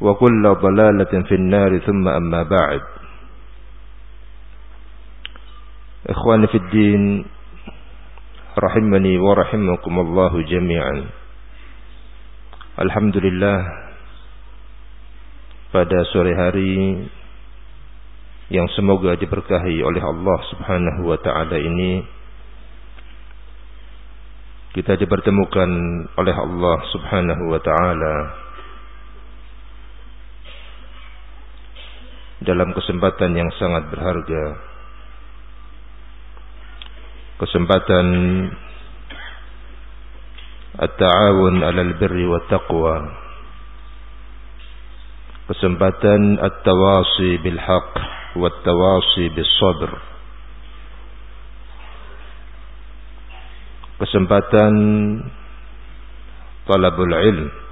وكل ضلالة في النار ثم أما بعد إخواني في الدين رحمني ورحمكم الله جميعا Alhamdulillah pada sore hari yang semoga diberkahi oleh Allah Subhanahu wa taala ini kita dipertemukan oleh Allah Subhanahu wa taala dalam kesempatan yang sangat berharga. Kesempatan at-ta'awun 'alal birri wat taqwa. Kesempatan at-tawasi bil haqq wat tawasi bis sabr. Kesempatan talabul ilm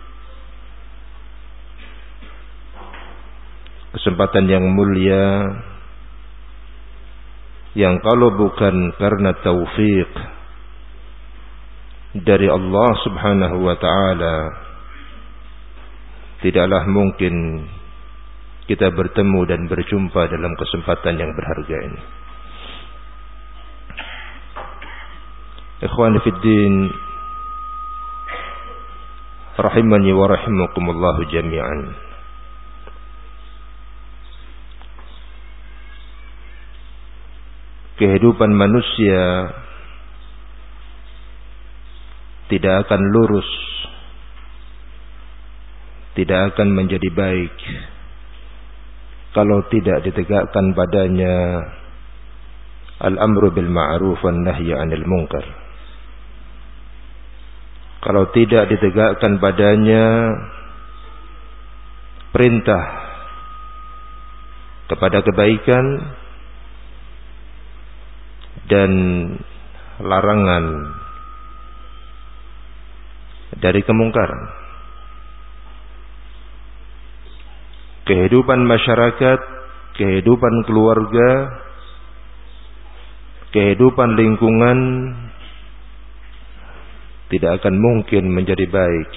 kesempatan yang mulia yang kalau bukan karena taufik dari Allah Subhanahu wa taala tidaklah mungkin kita bertemu dan berjumpa dalam kesempatan yang berharga ini. Ikhwan fiddin rahimani wa rahimakumullah jami'an. Kehidupan manusia tidak akan lurus tidak akan menjadi baik. Kalau tidak ditegakkan padanya al-amru bil ma'ruf wan nahyi 'anil munkar. Kalau tidak ditegakkan padanya perintah kepada kebaikan dan larangan dari kemungkaran. Kehidupan masyarakat, kehidupan keluarga, kehidupan lingkungan tidak akan mungkin menjadi baik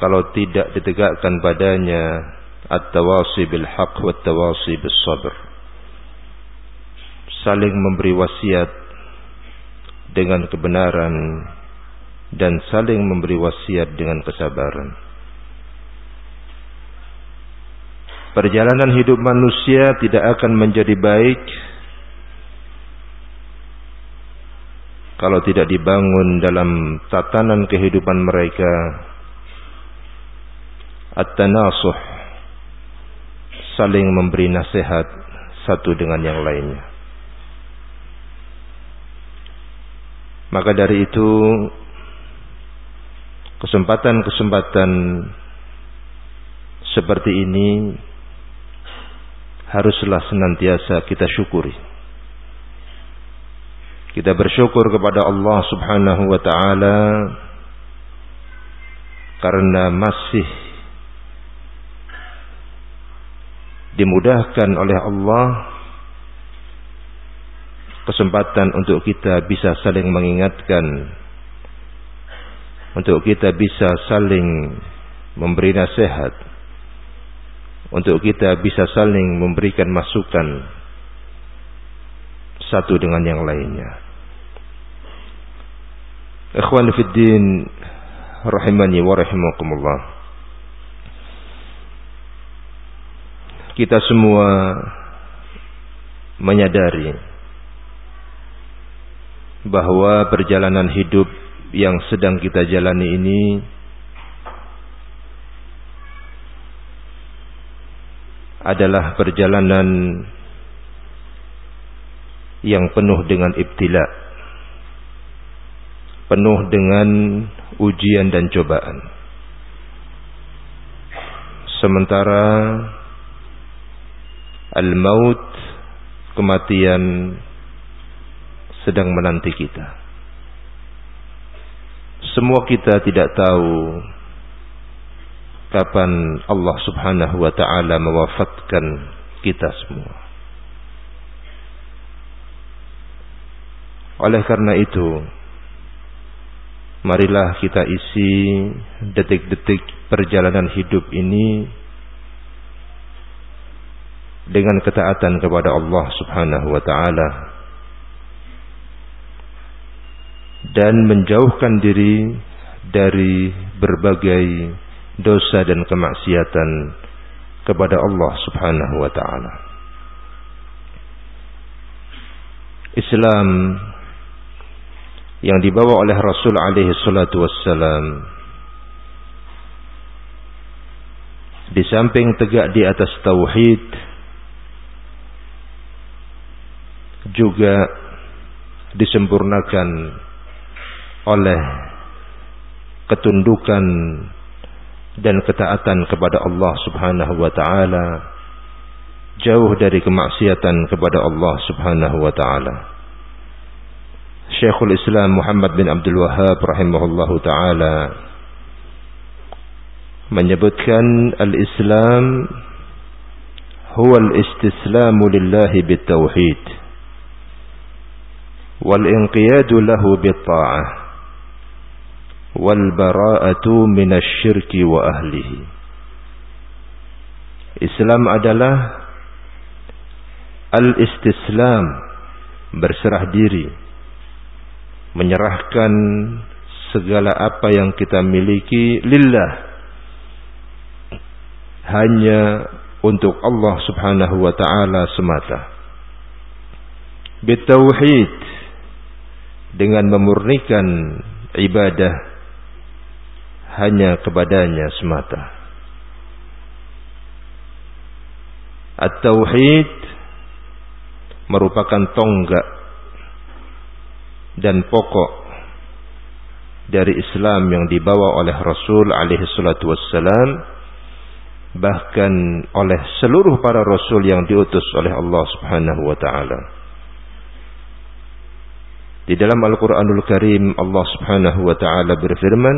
kalau tidak ditegakkan padanya at-tawasi bil haqq wa tawasi bis sabr saling memberi wasiat dengan kebenaran dan saling memberi wasiat dengan kesabaran perjalanan hidup manusia tidak akan menjadi baik kalau tidak dibangun dalam tatanan kehidupan mereka at-tanasuh saling memberi nasihat satu dengan yang lainnya. Maka dari itu kesempatan-kesempatan seperti ini haruslah senantiasa kita syukuri. Kita bersyukur kepada Allah Subhanahu wa taala karena masih dimudahkan oleh Allah kesempatan untuk kita bisa saling mengingatkan untuk kita bisa saling memberi nasihat untuk kita bisa saling memberikan masukan satu dengan yang lainnya. Ikhwan fiddin rahimani wa rahimakumullah. Kita semua menyadari bahwa perjalanan hidup yang sedang kita jalani ini adalah perjalanan yang penuh dengan ibtila penuh dengan ujian dan cobaan. Sementara al-maut kematian sedang menanti kita. Semua kita tidak tahu kapan Allah Subhanahu wa taala mewafatkan kita semua. Oleh karena itu, marilah kita isi detik-detik perjalanan hidup ini dengan ketaatan kepada Allah Subhanahu wa taala dan menjauhkan diri dari berbagai dosa dan kemaksiatan kepada Allah Subhanahu wa taala. Islam yang dibawa oleh Rasul alaihi salatu wassalam di samping tegak di atas tauhid juga disempurnakan oleh ketundukan dan ketaatan kepada Allah Subhanahu wa taala jauh dari kemaksiatan kepada Allah Subhanahu wa taala. Syekhul Islam Muhammad bin Abdul Wahab rahimahullahu taala menyebutkan al-Islam huwa al-istislamu lillahi bitauhid wal inqiyadu lahu bitta'ah wal bara'atu minasyirki wa ahlihi. Islam adalah al-istislam, berserah diri, menyerahkan segala apa yang kita miliki lillah hanya untuk Allah Subhanahu wa taala semata. Bitauhid dengan memurnikan ibadah hanya kepadanya semata. At-tauhid merupakan tonggak dan pokok dari Islam yang dibawa oleh Rasul alaihi salatu wassalam bahkan oleh seluruh para rasul yang diutus oleh Allah Subhanahu wa taala. Di dalam Al-Quranul Karim Allah subhanahu wa ta'ala berfirman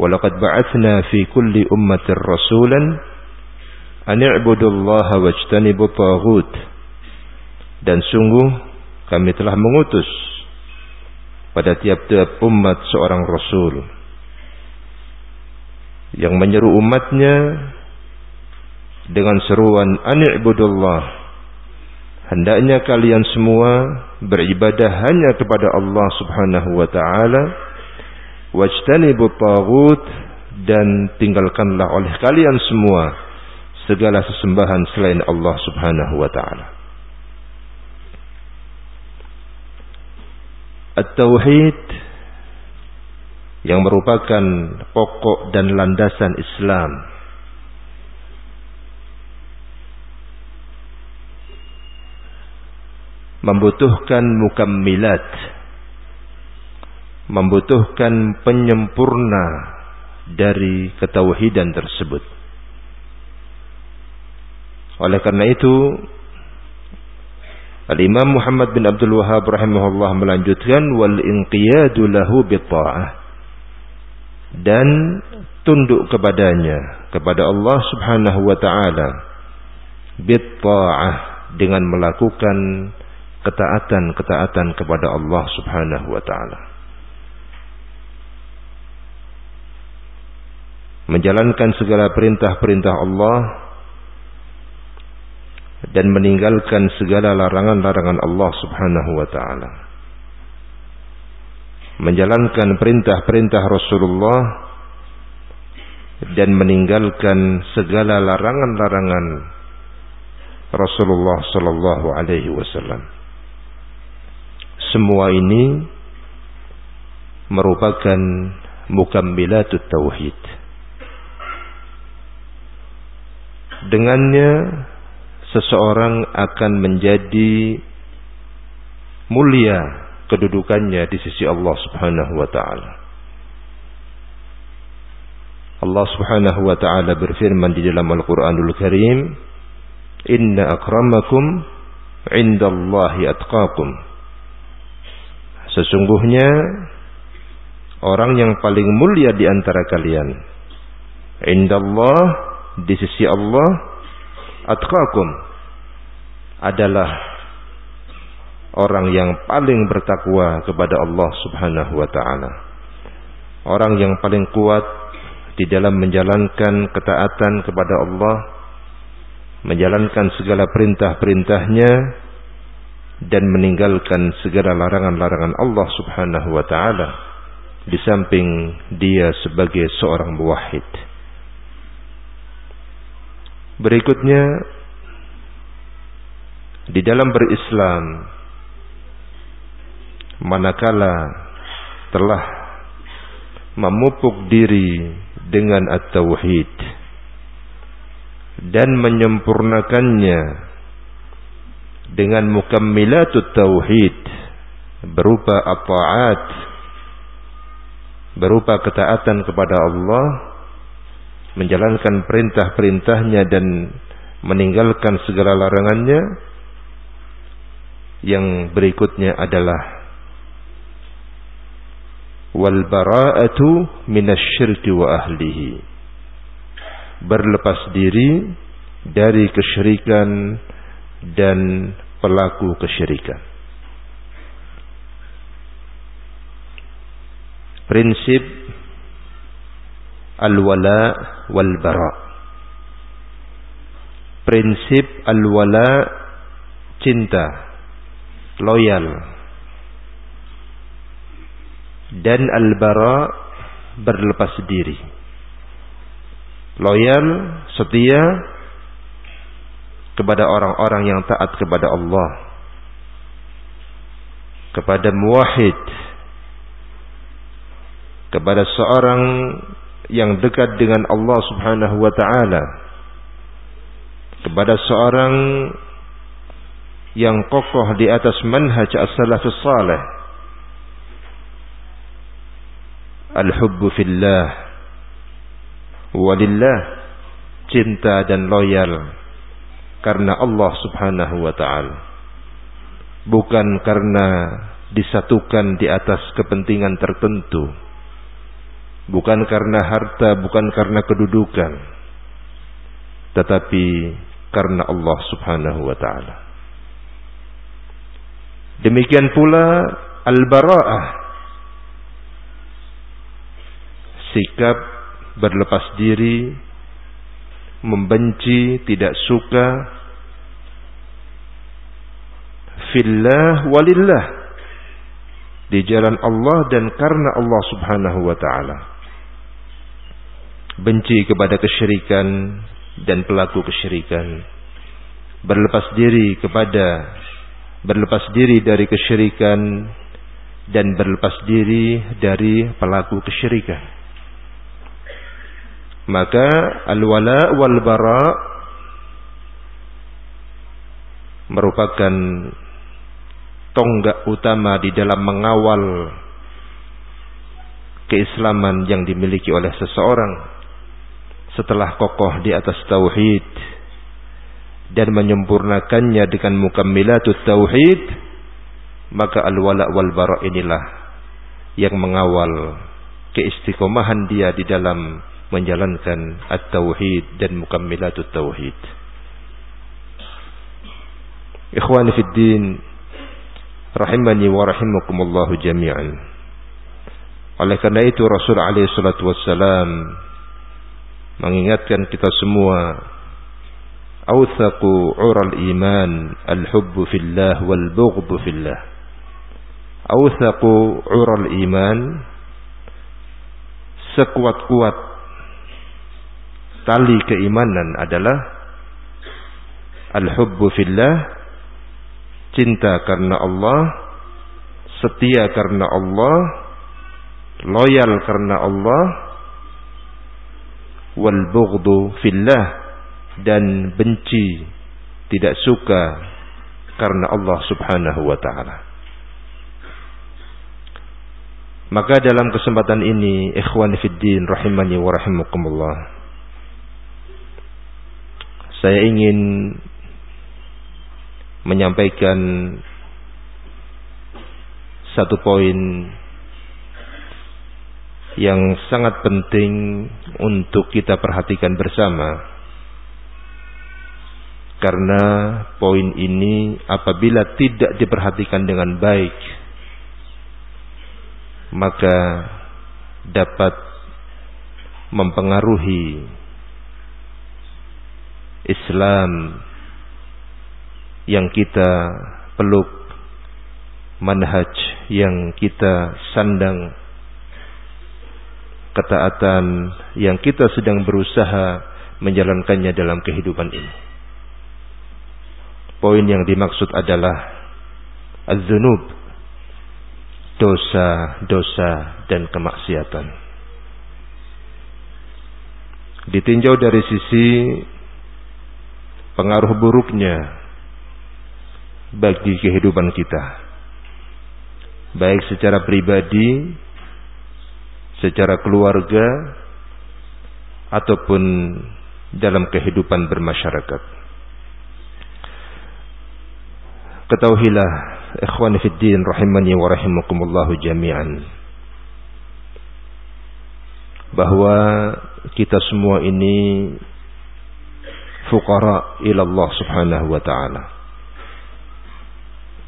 ولقد بعثنا في كل أمة رسولا أن an الله واجتنبوا taghut. Dan sungguh kami telah mengutus pada tiap-tiap umat seorang rasul yang menyeru umatnya dengan seruan ani'budullah hendaknya kalian semua beribadah hanya kepada Allah Subhanahu wa taala Wajtanibu tagut dan tinggalkanlah oleh kalian semua segala sesembahan selain Allah Subhanahu wa taala. At-tauhid yang merupakan pokok dan landasan Islam. Membutuhkan mukammilat membutuhkan penyempurna dari ketauhidan tersebut oleh karena itu Al-Imam Muhammad bin Abdul Wahab rahimahullah melanjutkan wal inqiyadu lahu bitta'ah dan tunduk kepadanya kepada Allah Subhanahu wa taala bitta'ah dengan melakukan ketaatan-ketaatan kepada Allah Subhanahu wa taala. Menjalankan segala perintah-perintah Allah dan meninggalkan segala larangan-larangan Allah Subhanahu wa taala. Menjalankan perintah-perintah Rasulullah dan meninggalkan segala larangan-larangan Rasulullah sallallahu alaihi wasallam. Semua ini merupakan mukammilatut tauhid. Dengannya seseorang akan menjadi mulia kedudukannya di sisi Allah Subhanahu wa taala. Allah Subhanahu wa taala berfirman di dalam Al-Qur'anul Karim, "Inna akramakum 'indallahi atqakum." Sesungguhnya orang yang paling mulia di antara kalian indallah di sisi Allah atqakum adalah orang yang paling bertakwa kepada Allah Subhanahu wa taala. Orang yang paling kuat di dalam menjalankan ketaatan kepada Allah, menjalankan segala perintah-perintahnya dan meninggalkan segala larangan-larangan Allah Subhanahu wa taala di samping dia sebagai seorang muwahhid. Berikutnya di dalam berislam manakala telah memupuk diri dengan at-tauhid dan menyempurnakannya dengan mukammilatut tauhid berupa at berupa ketaatan kepada Allah menjalankan perintah-perintahnya dan meninggalkan segala larangannya yang berikutnya adalah wal bara'atu minasyirki wa ahlihi berlepas diri dari kesyirikan dan pelaku kesyirikan. Prinsip al-wala wal bara prinsip al-wala cinta loyal dan al-bara berlepas diri. Loyal, setia kepada orang-orang yang taat kepada Allah. Kepada muwahhid. Kepada seorang yang dekat dengan Allah Subhanahu wa taala. Kepada seorang yang kokoh di atas manhaj as-salafus salih Al-hubbu fillah walillah cinta dan loyal karena Allah Subhanahu wa taala. Bukan karena disatukan di atas kepentingan tertentu. Bukan karena harta, bukan karena kedudukan. Tetapi karena Allah Subhanahu wa taala. Demikian pula al-bara'ah sikap berlepas diri, membenci, tidak suka, fillah walillah di jalan Allah dan karena Allah Subhanahu wa taala. Benci kepada kesyirikan dan pelaku kesyirikan. Berlepas diri kepada berlepas diri dari kesyirikan dan berlepas diri dari pelaku kesyirikan. Maka al-wala wal bara merupakan tonggak utama di dalam mengawal keislaman yang dimiliki oleh seseorang setelah kokoh di atas tauhid dan menyempurnakannya dengan mukammilatut tauhid maka al-wala wal bara inilah yang mengawal keistiqomahan dia di dalam menjalankan at-tauhid dan mukammilatut tauhid. Ikhwani fid din rahimani wa rahimakumullah jami'an. Oleh karena itu Rasul alaihi salatu wassalam mengingatkan kita semua awthaqu ural iman al-hubbu fillah wal bughdu fillah. Awthaqu ural iman sekuat-kuat tali keimanan adalah al-hubbu fillah cinta karena Allah setia karena Allah loyal karena Allah wal bughdu fillah. Dan benci tidak suka karena Allah Subhanahu wa taala. Maka dalam kesempatan ini ikhwan fiddin rahimani wa rahimakumullah saya ingin menyampaikan satu poin yang sangat penting untuk kita perhatikan bersama. Karena poin ini apabila tidak diperhatikan dengan baik maka dapat mempengaruhi Islam yang kita peluk manhaj yang kita sandang ketaatan yang kita sedang berusaha menjalankannya dalam kehidupan ini poin yang dimaksud adalah az-zunub dosa-dosa dan kemaksiatan. Ditinjau dari sisi pengaruh buruknya bagi kehidupan kita. Baik secara pribadi, secara keluarga, ataupun dalam kehidupan bermasyarakat. Ketahuilah ikhwan fiddin rahimani wa rahimakumullahu jami'an bahwa kita semua ini fuqara ila Allah Subhanahu wa taala.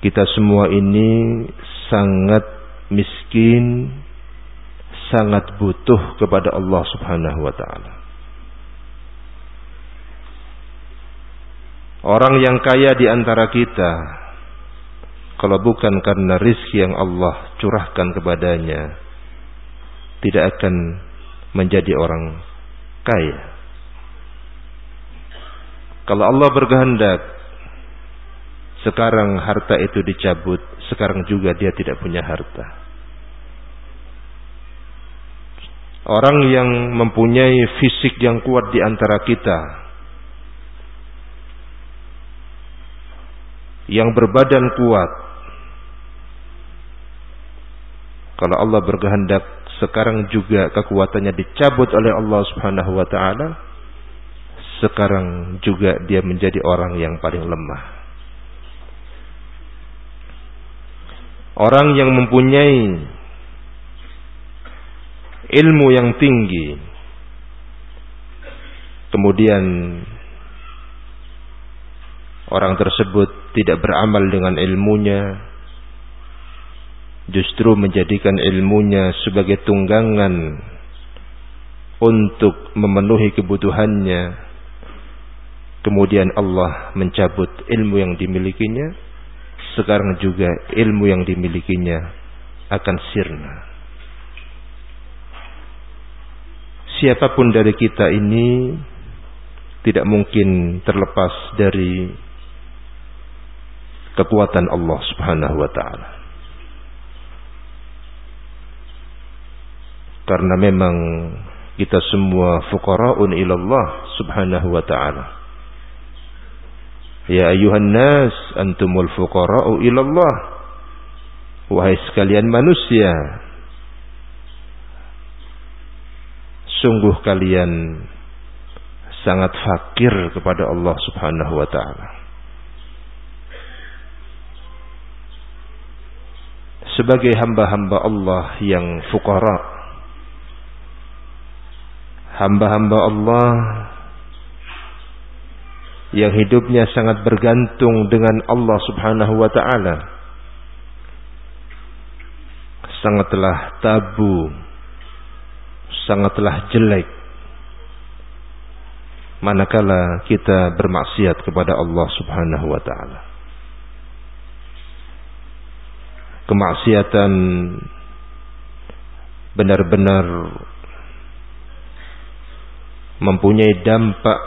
Kita semua ini sangat miskin, sangat butuh kepada Allah Subhanahu wa taala. Orang yang kaya di antara kita kalau bukan karena rizki yang Allah curahkan kepadanya tidak akan menjadi orang kaya kalau Allah berkehendak sekarang harta itu dicabut sekarang juga dia tidak punya harta orang yang mempunyai fisik yang kuat di antara kita yang berbadan kuat Kalau Allah berkehendak sekarang juga kekuatannya dicabut oleh Allah Subhanahu wa taala, sekarang juga dia menjadi orang yang paling lemah. Orang yang mempunyai ilmu yang tinggi. Kemudian orang tersebut tidak beramal dengan ilmunya justru menjadikan ilmunya sebagai tunggangan untuk memenuhi kebutuhannya. Kemudian Allah mencabut ilmu yang dimilikinya sekarang juga ilmu yang dimilikinya akan sirna siapa pun dari kita ini tidak mungkin terlepas dari kekuatan Allah Subhanahu wa taala. Karena memang kita semua fuqara'un ilallah subhanahu wa ta'ala. Ya ayuhan nas antumul fuqara'u ilallah. Wahai sekalian manusia, sungguh kalian sangat fakir kepada Allah Subhanahu wa taala. Sebagai hamba-hamba Allah yang fukara, hamba-hamba Allah yang hidupnya sangat bergantung dengan Allah Subhanahu wa taala. Sangatlah tabu, sangatlah jelek manakala kita bermaksiat kepada Allah Subhanahu wa taala. Kemaksiatan benar-benar mempunyai dampak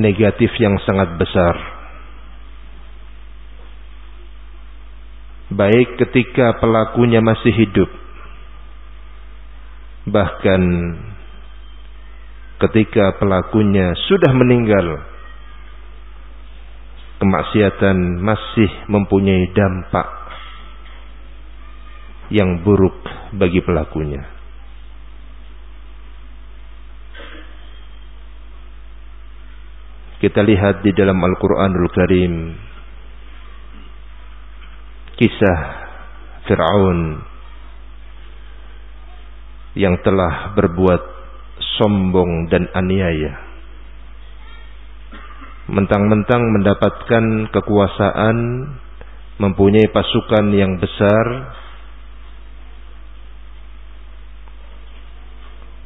negatif yang sangat besar. Baik ketika pelakunya masih hidup, bahkan ketika pelakunya sudah meninggal, kemaksiatan masih mempunyai dampak yang buruk bagi pelakunya. Kita lihat di dalam Al-Quranul Karim kisah Fir'aun yang telah berbuat sombong dan aniaya. Mentang-mentang mendapatkan kekuasaan, mempunyai pasukan yang besar,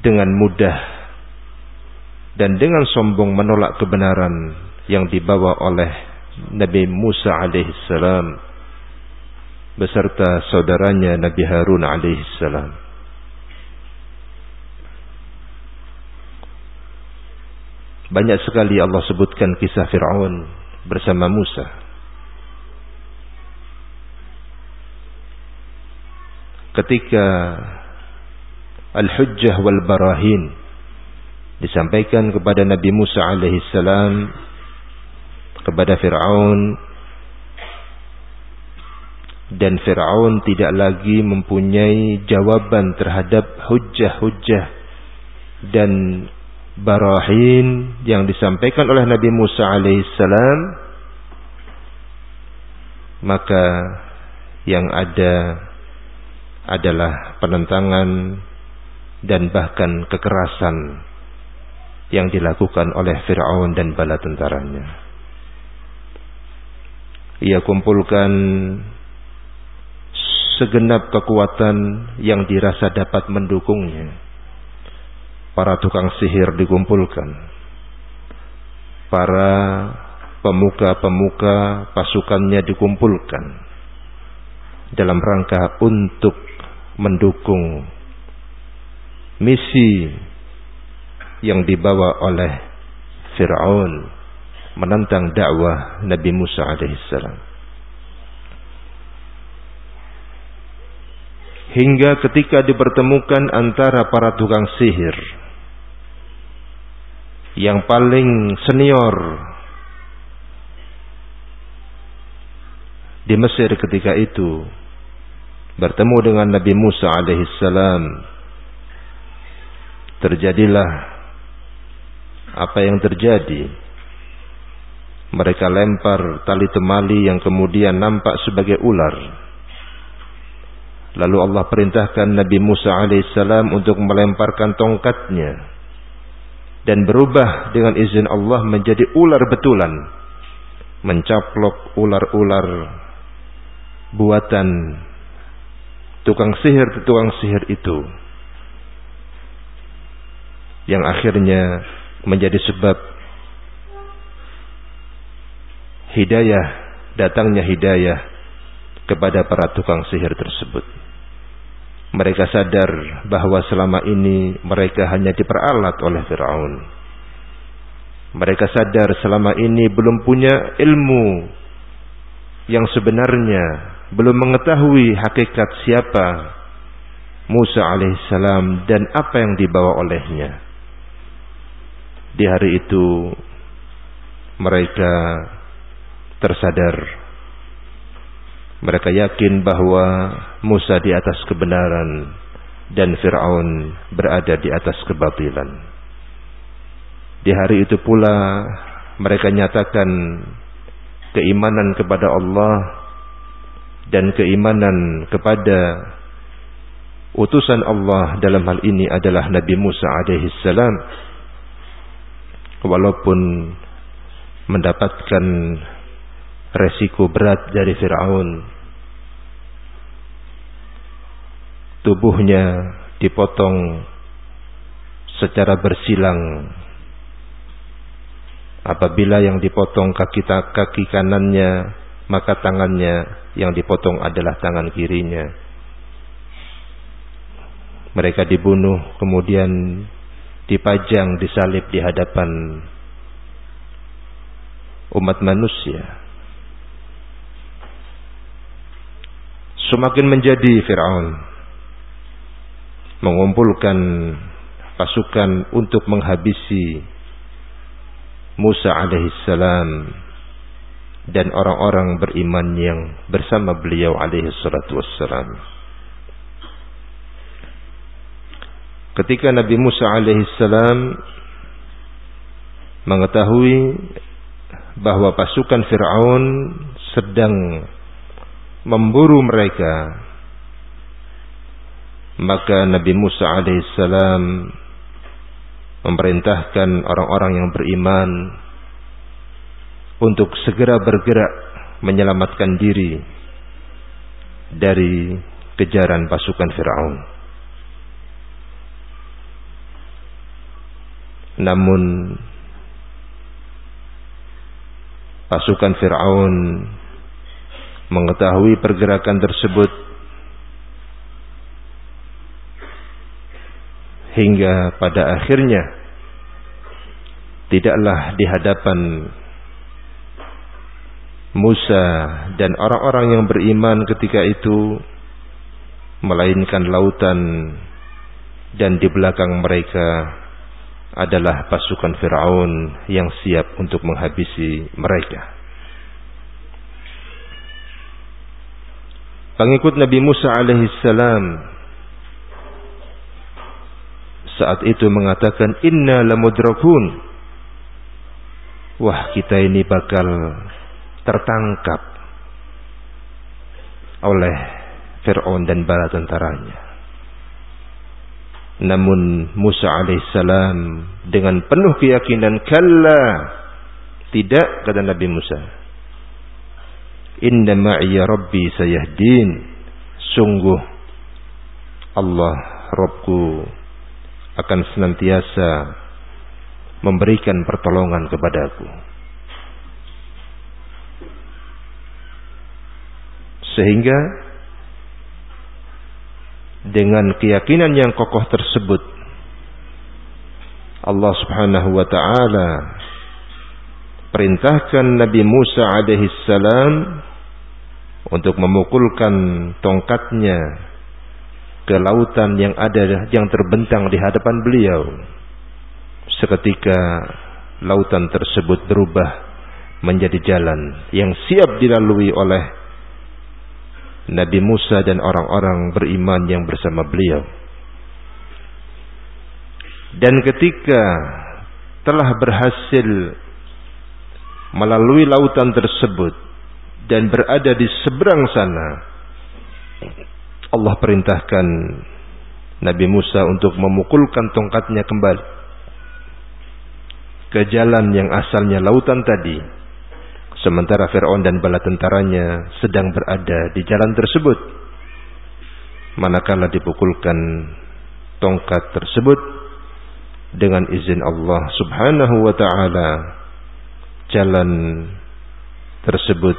dengan mudah dan dengan sombong menolak kebenaran yang dibawa oleh Nabi Musa alaihissalam beserta saudaranya Nabi Harun alaihissalam. Banyak sekali Allah sebutkan kisah Fir'aun bersama Musa. Ketika Al-Hujjah wal Barahin disampaikan kepada Nabi Musa alaihissalam kepada Fir'aun dan Fir'aun tidak lagi mempunyai jawaban terhadap hujah-hujah dan barahin yang disampaikan oleh Nabi Musa alaihissalam maka yang ada adalah penentangan dan bahkan kekerasan yang dilakukan oleh Fir'aun dan bala tentaranya. Ia kumpulkan segenap kekuatan yang dirasa dapat mendukungnya. Para tukang sihir dikumpulkan. Para pemuka-pemuka pasukannya dikumpulkan. Dalam rangka untuk mendukung misi yang dibawa oleh Fir'aun menentang dakwah Nabi Musa alaihissalam. Hingga ketika dipertemukan antara para tukang sihir yang paling senior di Mesir ketika itu bertemu dengan Nabi Musa alaihissalam terjadilah apa yang terjadi. Mereka lempar tali temali yang kemudian nampak sebagai ular. Lalu Allah perintahkan Nabi Musa alaihissalam untuk melemparkan tongkatnya dan berubah dengan izin Allah menjadi ular betulan, mencaplok ular-ular buatan tukang sihir tukang sihir itu yang akhirnya menjadi sebab hidayah datangnya hidayah kepada para tukang sihir tersebut. Mereka sadar bahwa selama ini mereka hanya diperalat oleh Firaun. Mereka sadar selama ini belum punya ilmu yang sebenarnya, belum mengetahui hakikat siapa Musa alaihissalam dan apa yang dibawa olehnya. Di hari itu mereka tersadar Mereka yakin bahwa Musa di atas kebenaran dan Fir'aun berada di atas kebatilan. Di hari itu pula mereka nyatakan keimanan kepada Allah dan keimanan kepada utusan Allah dalam hal ini adalah Nabi Musa alaihi salam walaupun mendapatkan resiko berat dari Firaun tubuhnya dipotong secara bersilang. Apabila yang dipotong kaki kaki kanannya, maka tangannya yang dipotong adalah tangan kirinya. Mereka dibunuh kemudian dipajang disalib di hadapan umat manusia. Semakin menjadi Firaun mengumpulkan pasukan untuk menghabisi Musa alaihissalam dan orang-orang beriman yang bersama beliau alaihi salatu wassalam. Ketika Nabi Musa alaihissalam mengetahui bahwa pasukan Fir'aun sedang memburu mereka maka Nabi Musa alaihissalam memerintahkan orang-orang yang beriman untuk segera bergerak menyelamatkan diri dari kejaran pasukan Firaun. Namun pasukan Firaun mengetahui pergerakan tersebut hingga pada akhirnya tidaklah di hadapan Musa dan orang-orang yang beriman ketika itu melainkan lautan dan di belakang mereka adalah pasukan Firaun yang siap untuk menghabisi mereka. Pengikut Nabi Musa alaihissalam saat itu mengatakan inna lamudrakun. Wah kita ini bakal tertangkap oleh Fir'aun dan bala tentaranya. Namun Musa alaihissalam dengan penuh keyakinan kalla tidak kata Nabi Musa. Inna ma'iya rabbi sayahdin. Sungguh Allah Rabbku akan senantiasa memberikan pertolongan kepadaku. Sehingga dengan keyakinan yang kokoh tersebut Allah Subhanahu wa taala perintahkan Nabi Musa alaihi salam untuk memukulkan tongkatnya ke lautan yang ada yang terbentang di hadapan beliau. Seketika lautan tersebut berubah menjadi jalan yang siap dilalui oleh Nabi Musa dan orang-orang beriman yang bersama beliau. Dan ketika telah berhasil melalui lautan tersebut dan berada di seberang sana, Allah perintahkan Nabi Musa untuk memukulkan tongkatnya kembali ke jalan yang asalnya lautan tadi. Sementara Fir'aun dan bala tentaranya sedang berada di jalan tersebut. Manakala dipukulkan tongkat tersebut dengan izin Allah subhanahu wa ta'ala jalan tersebut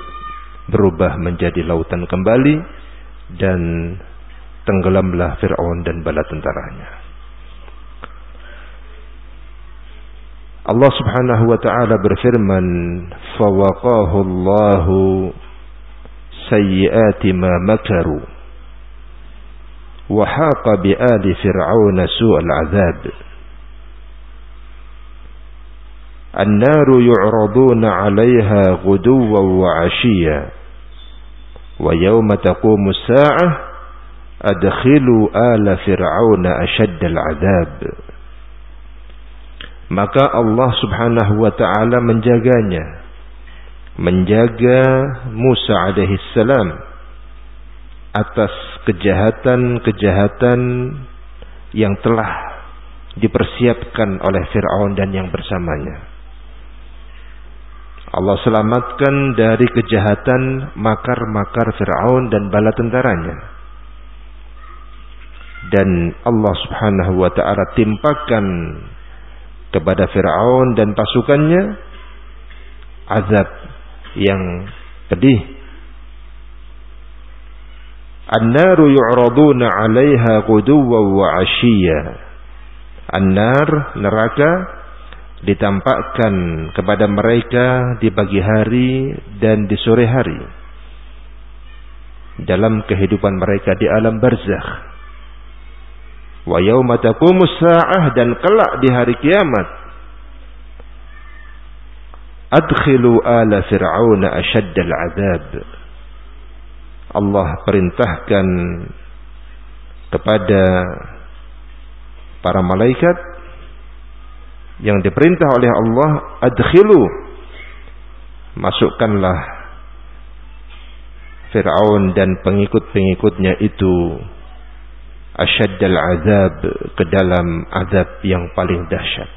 berubah menjadi lautan kembali dan tenggelamlah Fir'aun dan bala tentaranya. Allah subhanahu wa ta'ala berfirman, فَوَقَاهُ اللَّهُ سَيِّئَاتِ مَا مَكَرُوا وَحَاقَ بِآلِ فِرْعَوْنَ سُوءَ الْعَذَابِ النار يعرضون عليها غدوا وعشيا wa yawma taqumu sa'ah adkhilu ala fir'auna ashaddal adab maka Allah Subhanahu wa taala menjaganya menjaga Musa alaihi salam atas kejahatan-kejahatan yang telah dipersiapkan oleh Firaun dan yang bersamanya. Allah selamatkan dari kejahatan makar-makar Fir'aun dan bala tentaranya. Dan Allah subhanahu wa ta'ala timpakan kepada Fir'aun dan pasukannya azab yang pedih. An-naru yu'raduna 'alaiha quduwwan wa 'ashiyya. An-nar neraka ditampakkan kepada mereka di pagi hari dan di sore hari dalam kehidupan mereka di alam barzakh. Wa yauma taqumus saah dan kelak di hari kiamat adkhilu ala fir'auna ashaddal adab Allah perintahkan kepada para malaikat yang diperintah oleh Allah adkhilu masukkanlah Fir'aun dan pengikut-pengikutnya itu asyaddal azab ke dalam azab yang paling dahsyat.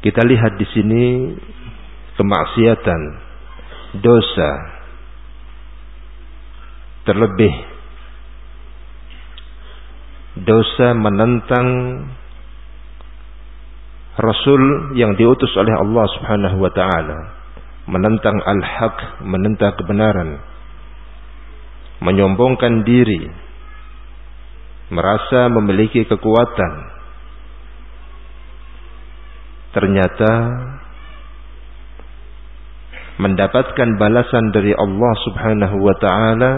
Kita lihat di sini kemaksiatan, dosa, terlebih dosa menentang Rasul yang diutus oleh Allah Subhanahu wa taala menentang al-haq, menentang kebenaran, menyombongkan diri, merasa memiliki kekuatan. Ternyata mendapatkan balasan dari Allah Subhanahu wa taala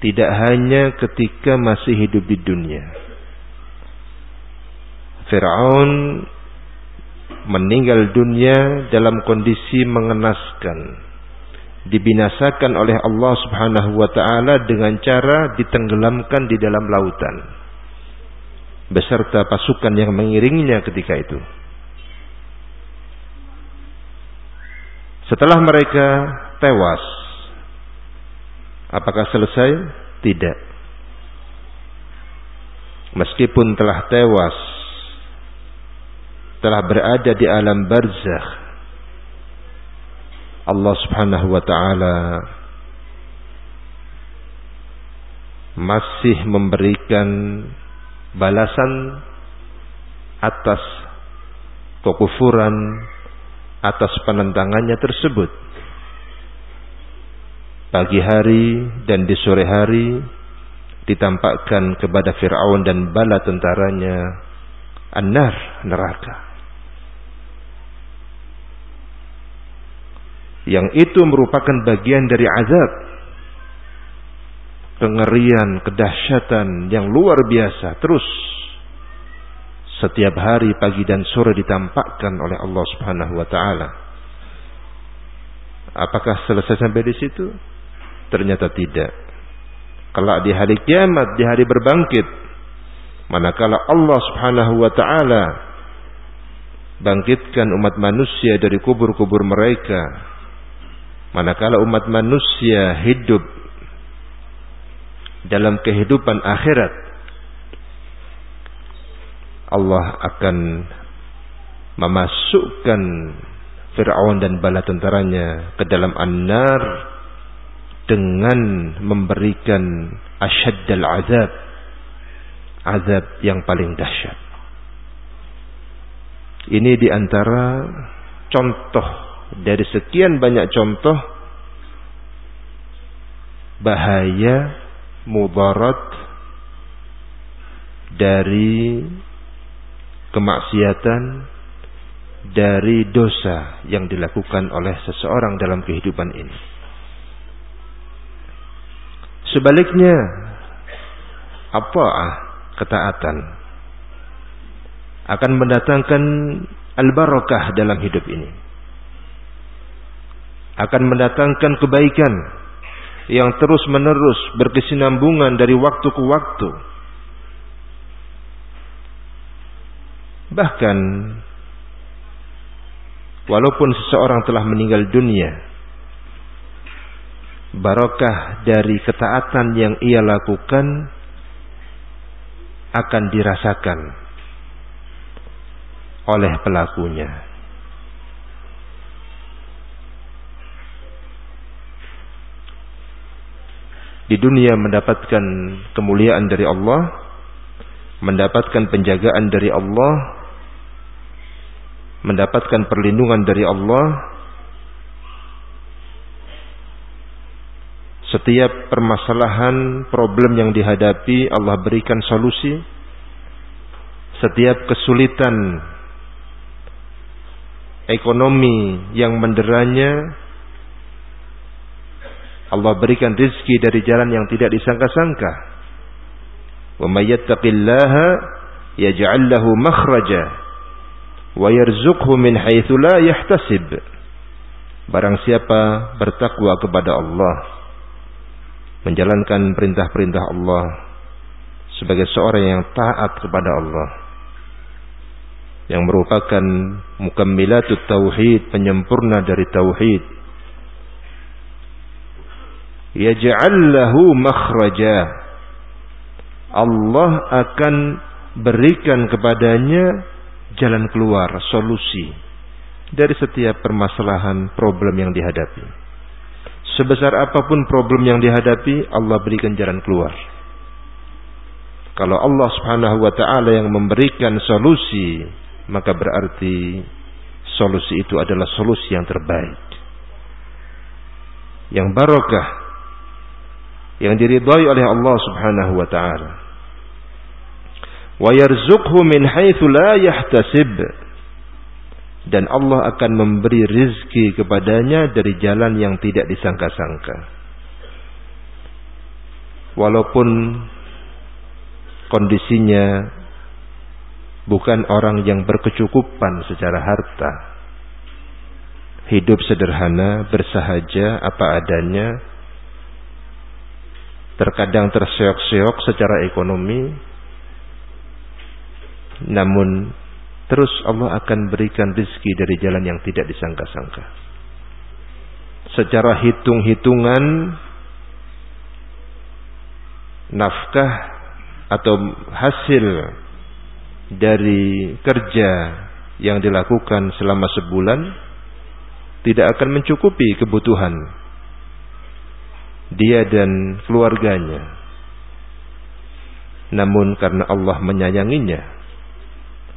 tidak hanya ketika masih hidup di dunia. Firaun meninggal dunia dalam kondisi mengenaskan. Dibinasakan oleh Allah Subhanahu wa taala dengan cara ditenggelamkan di dalam lautan. Beserta pasukan yang mengiringinya ketika itu. Setelah mereka tewas apakah selesai? Tidak. Meskipun telah tewas telah berada di alam barzakh. Allah Subhanahu wa taala masih memberikan balasan atas kekufuran atas penentangannya tersebut. Pagi hari dan di sore hari ditampakkan kepada Firaun dan bala tentaranya an-nar neraka. Yang itu merupakan bagian dari azab. Kengerian kedahsyatan yang luar biasa terus. Setiap hari pagi dan sore ditampakkan oleh Allah Subhanahu wa taala. Apakah selesai sampai di situ? Ternyata tidak. Kelak di hari kiamat di hari berbangkit manakala Allah Subhanahu wa taala bangkitkan umat manusia dari kubur-kubur mereka. Manakala umat manusia hidup dalam kehidupan akhirat Allah akan memasukkan Fir'aun dan bala tentaranya ke dalam an-nar dengan memberikan asyaddal azab azab yang paling dahsyat ini di antara contoh dari sekian banyak contoh bahaya mudarat dari kemaksiatan dari dosa yang dilakukan oleh seseorang dalam kehidupan ini. Sebaliknya, apa ketaatan akan mendatangkan al-barakah dalam hidup ini. akan mendatangkan kebaikan yang terus-menerus berkesinambungan dari waktu ke waktu. Bahkan walaupun seseorang telah meninggal dunia, barokah dari ketaatan yang ia lakukan akan dirasakan oleh pelakunya. di dunia mendapatkan kemuliaan dari Allah, mendapatkan penjagaan dari Allah, mendapatkan perlindungan dari Allah. Setiap permasalahan, problem yang dihadapi, Allah berikan solusi. Setiap kesulitan ekonomi yang menderanya, Allah berikan rizki dari jalan yang tidak disangka-sangka. Wa may yattaqillaha yaj'al wa yarzuqhu min yahtasib. Barang siapa bertakwa kepada Allah, menjalankan perintah-perintah Allah sebagai seorang yang taat kepada Allah, yang merupakan mukammilatut tauhid, penyempurna dari tauhid, yaj'al lahu makhraja Allah akan berikan kepadanya jalan keluar, solusi dari setiap permasalahan problem yang dihadapi. Sebesar apa pun problem yang dihadapi, Allah berikan jalan keluar. Kalau Allah Subhanahu wa taala yang memberikan solusi, maka berarti solusi itu adalah solusi yang terbaik. Yang barokah yang diridhai oleh Allah Subhanahu wa taala. Wa yarzuqhu min haitsu la yahtasib. Dan Allah akan memberi rizki kepadanya dari jalan yang tidak disangka-sangka. Walaupun kondisinya bukan orang yang berkecukupan secara harta. Hidup sederhana, bersahaja, apa adanya, terkadang terseok-seok secara ekonomi namun terus Allah akan berikan rizki dari jalan yang tidak disangka-sangka secara hitung-hitungan nafkah atau hasil dari kerja yang dilakukan selama sebulan tidak akan mencukupi kebutuhan dia dan keluarganya. Namun karena Allah menyayanginya,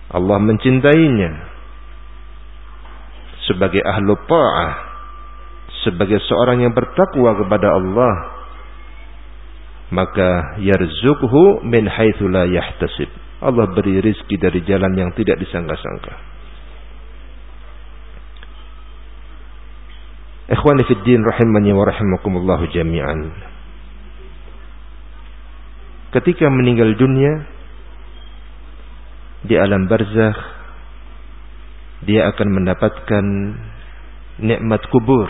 Allah mencintainya sebagai ahlu ta'ah, sebagai seorang yang bertakwa kepada Allah, maka yarzukhu min haitsu la yahtasib. Allah beri rizki dari jalan yang tidak disangka-sangka. Ikhwani fi din rahimani wa rahimakumullah jami'an. Ketika meninggal dunia di alam barzakh dia akan mendapatkan nikmat kubur.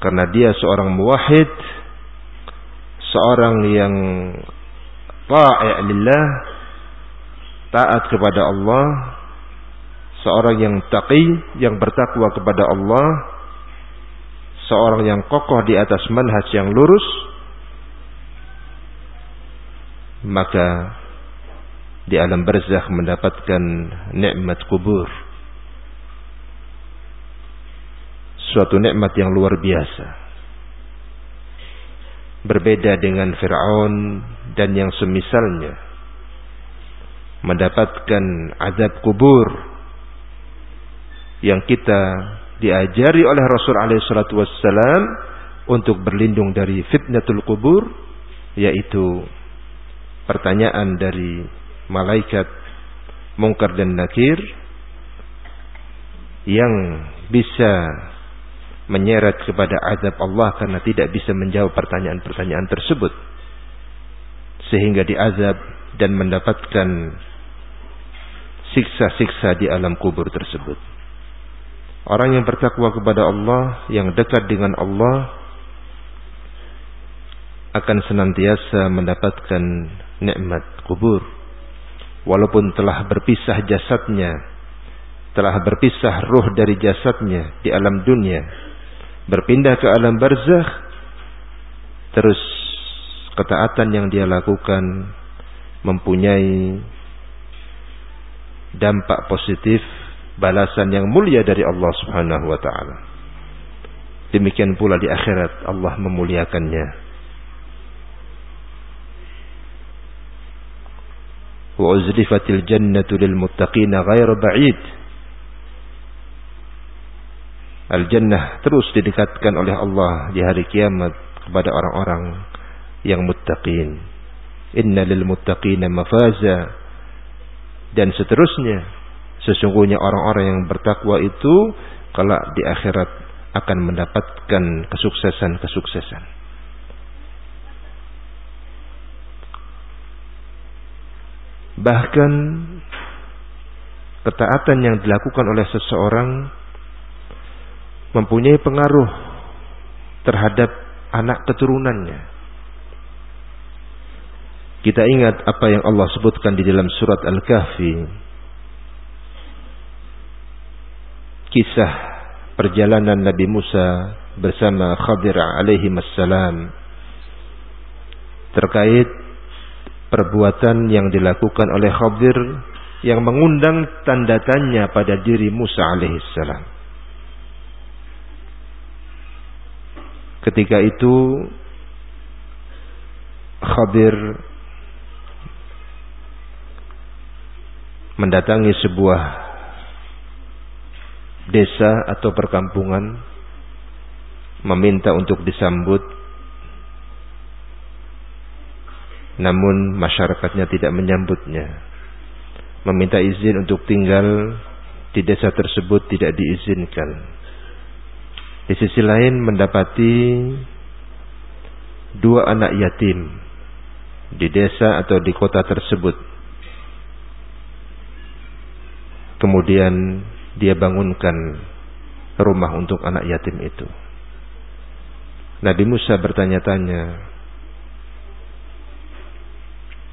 Karena dia seorang muwahhid, seorang yang ta'i' lillah, taat kepada Allah, seorang yang taqi, yang bertakwa kepada Allah, seorang yang kokoh di atas manhaj yang lurus, maka di alam barzakh mendapatkan nikmat kubur. Suatu nikmat yang luar biasa. Berbeda dengan Fir'aun dan yang semisalnya. Mendapatkan azab kubur yang kita diajari oleh Rasul alaihi salatu wassalam untuk berlindung dari fitnatul kubur yaitu pertanyaan dari malaikat mungkar dan nakir yang bisa menyeret kepada azab Allah karena tidak bisa menjawab pertanyaan-pertanyaan tersebut sehingga diazab dan mendapatkan siksa-siksa di alam kubur tersebut. Orang yang bertakwa kepada Allah, yang dekat dengan Allah, akan senantiasa mendapatkan nikmat kubur. Walaupun telah berpisah jasadnya, telah berpisah ruh dari jasadnya di alam dunia, berpindah ke alam barzakh, terus ketaatan yang dia lakukan mempunyai dampak positif balasan yang mulia dari Allah Subhanahu wa taala. Demikian pula di akhirat Allah memuliakannya. Wa jannatu lil muttaqina ghairu ba'id. Al-jannah terus didekatkan oleh Allah di hari kiamat kepada orang-orang yang muttaqin. Inna lil muttaqina mafaza dan seterusnya. Sesungguhnya orang-orang yang bertakwa itu kalau di akhirat akan mendapatkan kesuksesan-kesuksesan. Bahkan ketaatan yang dilakukan oleh seseorang mempunyai pengaruh terhadap anak keturunannya. Kita ingat apa yang Allah sebutkan di dalam surat Al-Kahfi. Kisah perjalanan Nabi Musa bersama Khadir alaihi wassalam terkait perbuatan yang dilakukan oleh Khadir yang mengundang tanda tanya pada diri Musa alaihi salam. Ketika itu Khadir mendatangi sebuah desa atau perkampungan meminta untuk disambut namun masyarakatnya tidak menyambutnya. Meminta izin untuk tinggal di desa tersebut tidak diizinkan. Di sisi lain mendapati dua anak yatim di desa atau di kota tersebut. Kemudian dia bangunkan rumah untuk anak yatim itu. Nabi Musa bertanya-tanya,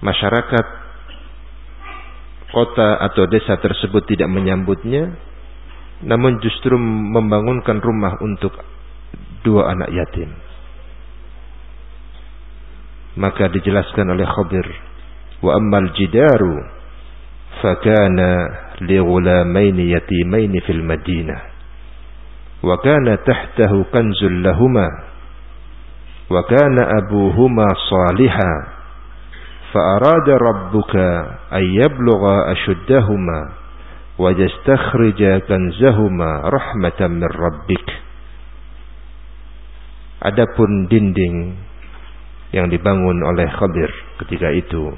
masyarakat kota atau desa tersebut tidak menyambutnya namun justru membangunkan rumah untuk dua anak yatim. Maka dijelaskan oleh Khabir wa ammal jidaru fakana li ghulamaini yatimaini fil Madinah wa kana tahtahu kanzul lahuma wa kana abuhuma salihah فأراد ربك أن يبلغ أشدهما ويستخرج كنزهما رحمة من ربك Adapun dinding yang dibangun oleh Khadir ketika itu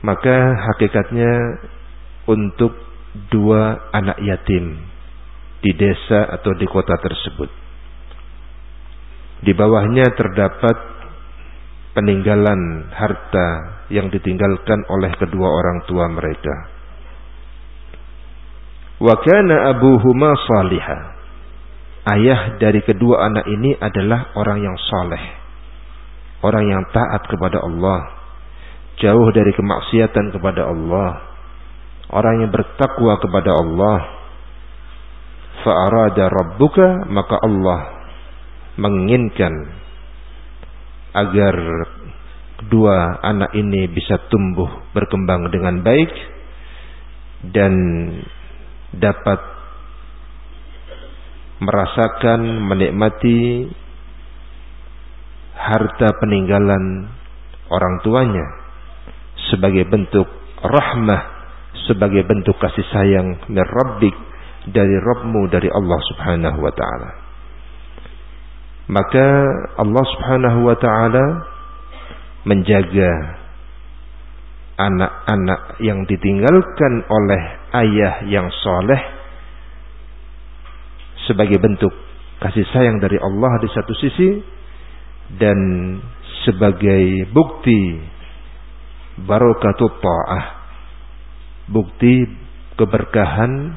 maka hakikatnya untuk dua anak yatim di desa atau di kota tersebut. Di bawahnya terdapat peninggalan harta yang ditinggalkan oleh kedua orang tua mereka. Wa kana abuhuma salihah. Ayah dari kedua anak ini adalah orang yang saleh. Orang yang taat kepada Allah jauh dari kemaksiatan kepada Allah, orang yang bertakwa kepada Allah, fa'arada rabbuka maka Allah menginginkan agar dua anak ini bisa tumbuh berkembang dengan baik dan dapat merasakan menikmati harta peninggalan orang tuanya sebagai bentuk rahmah, sebagai bentuk kasih sayang dari Rabbik, dari Rabbmu, dari Allah subhanahu wa ta'ala. Maka Allah subhanahu wa ta'ala menjaga anak-anak yang ditinggalkan oleh ayah yang soleh sebagai bentuk kasih sayang dari Allah di satu sisi dan sebagai bukti barokatut ta'ah bukti keberkahan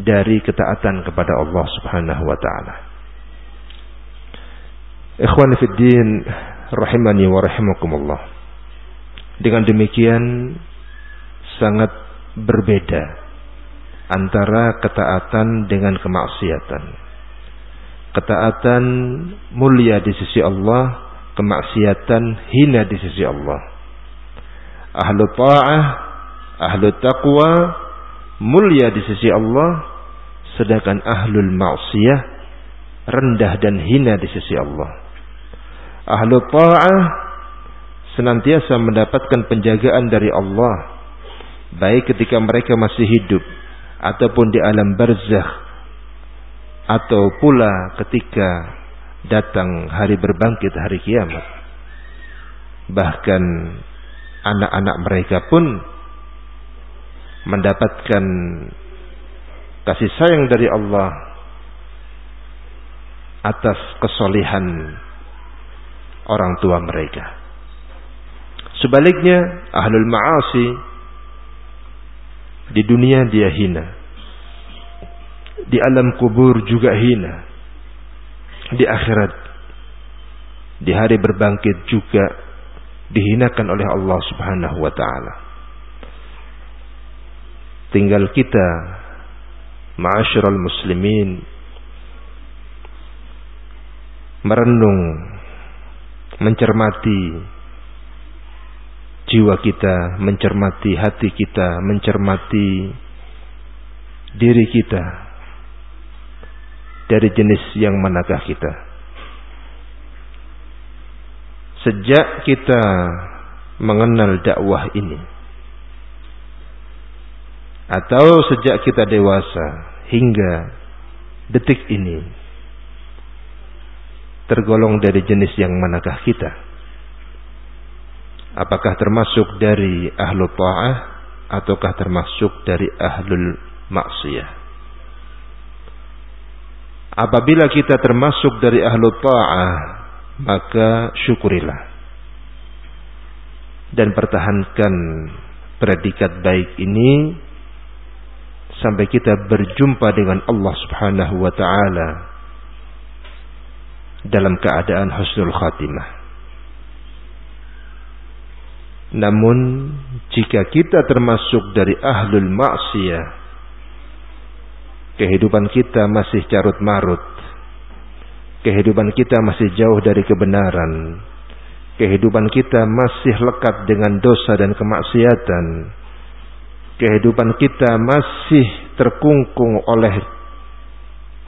dari ketaatan kepada Allah Subhanahu wa taala. Ikhwan fi din rahimani wa rahimakumullah. Dengan demikian sangat berbeda antara ketaatan dengan kemaksiatan. Ketaatan mulia di sisi Allah, kemaksiatan hina di sisi Allah. Ahlu ta'ah, ahlu taqwa mulia di sisi Allah, sedangkan ahlul maksiyah rendah dan hina di sisi Allah. Ahlu ta'ah senantiasa mendapatkan penjagaan dari Allah, baik ketika mereka masih hidup ataupun di alam barzakh atau pula ketika datang hari berbangkit hari kiamat. Bahkan anak-anak mereka pun mendapatkan kasih sayang dari Allah atas kesolihan orang tua mereka. Sebaliknya, ahlul ma'asi di dunia dia hina. Di alam kubur juga hina di akhirat di hari berbangkit juga dihinakan oleh Allah Subhanahu wa taala. Tinggal kita ma'asyiral muslimin merenung mencermati jiwa kita, mencermati hati kita, mencermati diri kita dari jenis yang manakah kita. Sejak kita mengenal dakwah ini atau sejak kita dewasa hingga detik ini tergolong dari jenis yang manakah kita? Apakah termasuk dari ahlu ta'ah ataukah termasuk dari ahlul maksiyah? Apabila kita termasuk dari ahlu ta'ah, maka syukurilah. Dan pertahankan predikat baik ini sampai kita berjumpa dengan Allah Subhanahu wa taala dalam keadaan husnul khatimah. Namun jika kita termasuk dari ahlul maksiyah Kehidupan kita masih carut marut. Kehidupan kita masih jauh dari kebenaran. Kehidupan kita masih lekat dengan dosa dan kemaksiatan. Kehidupan kita masih terkungkung oleh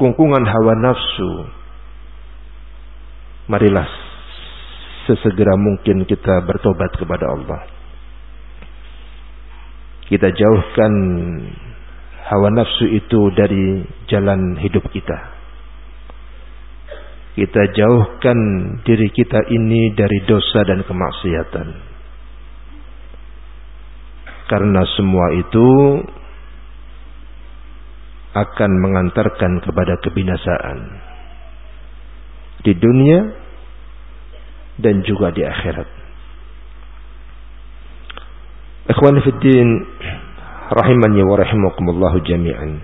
kungkungan hawa nafsu. Marilah sesegera mungkin kita bertobat kepada Allah. Kita jauhkan hawa nafsu itu dari jalan hidup kita. Kita jauhkan diri kita ini dari dosa dan kemaksiatan. Karena semua itu akan mengantarkan kepada kebinasaan di dunia dan juga di akhirat. Ikhwan fiddin rahimani wa rahimakumullah jami'an.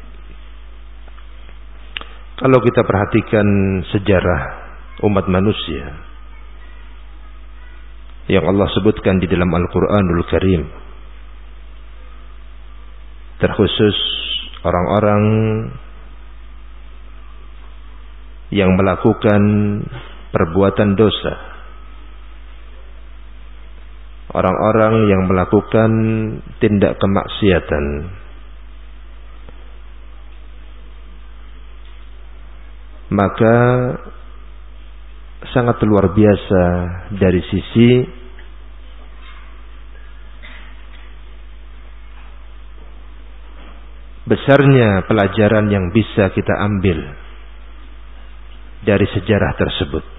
Kalau kita perhatikan sejarah umat manusia yang Allah sebutkan di dalam Al-Qur'anul Karim terkhusus orang-orang yang melakukan perbuatan dosa orang-orang yang melakukan tindak kemaksiatan. Maka sangat luar biasa dari sisi besarnya pelajaran yang bisa kita ambil dari sejarah tersebut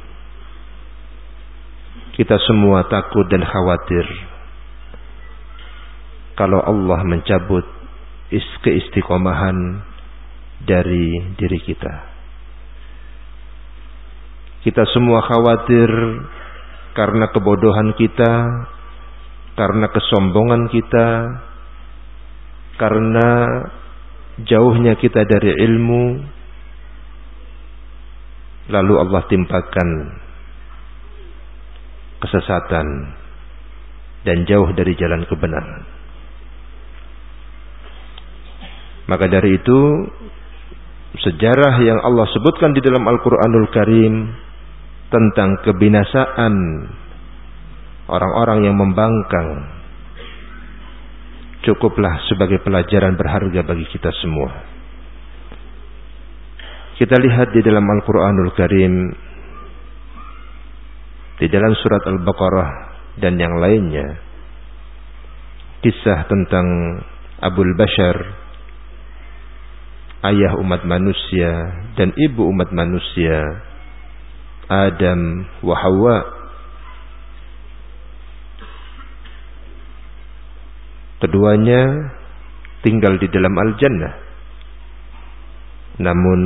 kita semua takut dan khawatir kalau Allah mencabut keistiqomahan dari diri kita. Kita semua khawatir karena kebodohan kita, karena kesombongan kita, karena jauhnya kita dari ilmu lalu Allah timpakan kesesatan dan jauh dari jalan kebenaran. Maka dari itu sejarah yang Allah sebutkan di dalam Al-Qur'anul Karim tentang kebinasaan orang-orang yang membangkang cukuplah sebagai pelajaran berharga bagi kita semua. Kita lihat di dalam Al-Qur'anul Karim di dalam surat Al-Baqarah dan yang lainnya kisah tentang Abul Bashar ayah umat manusia dan ibu umat manusia Adam wa Hawa. Keduanya tinggal di dalam al-jannah. Namun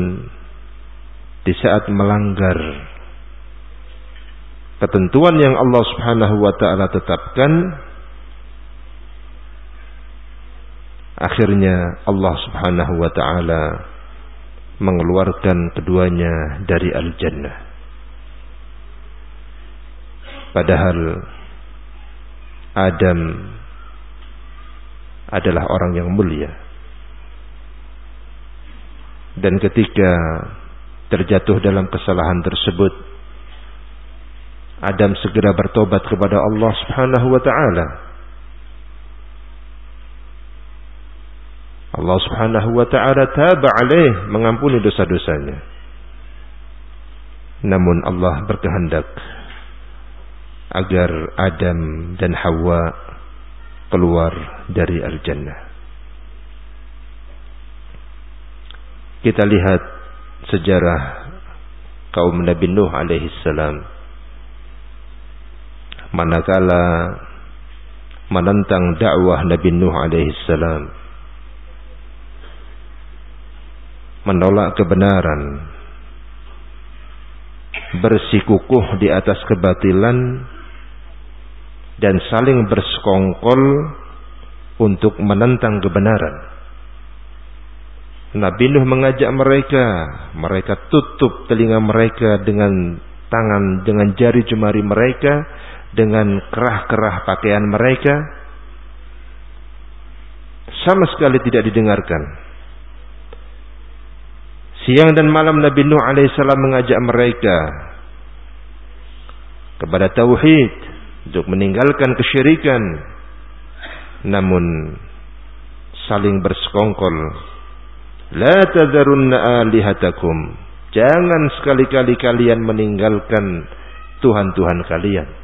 di saat melanggar ketentuan yang Allah Subhanahu wa taala tetapkan akhirnya Allah Subhanahu wa taala mengeluarkan keduanya dari al-jannah. Padahal Adam adalah orang yang mulia. Dan ketika terjatuh dalam kesalahan tersebut Adam segera bertobat kepada Allah Subhanahu wa taala. Allah Subhanahu wa taala taba alaih mengampuni dosa-dosanya. Namun Allah berkehendak agar Adam dan Hawa keluar dari al-jannah. Kita lihat sejarah kaum Nabi Nuh alaihi salam manakala menentang dakwah Nabi Nuh alaihi salam menolak kebenaran bersikukuh di atas kebatilan dan saling bersekongkol untuk menentang kebenaran. Nabi Nuh mengajak mereka, mereka tutup telinga mereka dengan tangan dengan jari jemari mereka dengan kerah-kerah pakaian mereka sama sekali tidak didengarkan. Siang dan malam Nabi Nuh alaihissalam mengajak mereka kepada tauhid untuk meninggalkan kesyirikan namun saling bersekongkol. La tadharunna alihatakum. Jangan sekali-kali kalian meninggalkan tuhan-tuhan kalian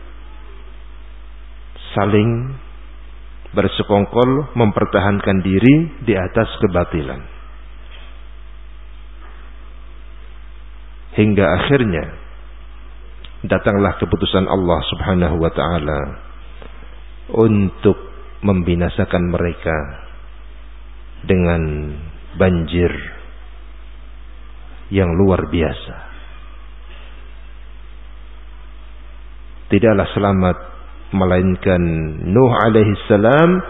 saling bersekongkol mempertahankan diri di atas kebatilan. Hingga akhirnya datanglah keputusan Allah Subhanahu wa taala untuk membinasakan mereka dengan banjir yang luar biasa. Tidaklah selamat melainkan Nuh alaihi salam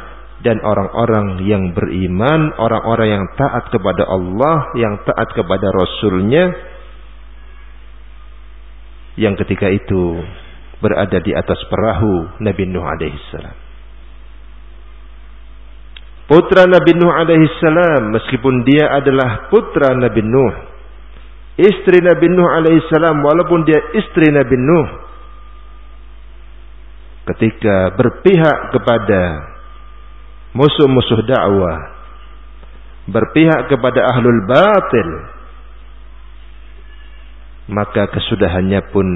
dan orang-orang yang beriman, orang-orang yang taat kepada Allah, yang taat kepada Rasulnya, yang ketika itu berada di atas perahu Nabi Nuh alaihi salam. Putra Nabi Nuh alaihi salam meskipun dia adalah putra Nabi Nuh, istri Nabi Nuh alaihi salam walaupun dia istri Nabi Nuh, ketika berpihak kepada musuh-musuh dakwah, berpihak kepada ahlul batil, maka kesudahannya pun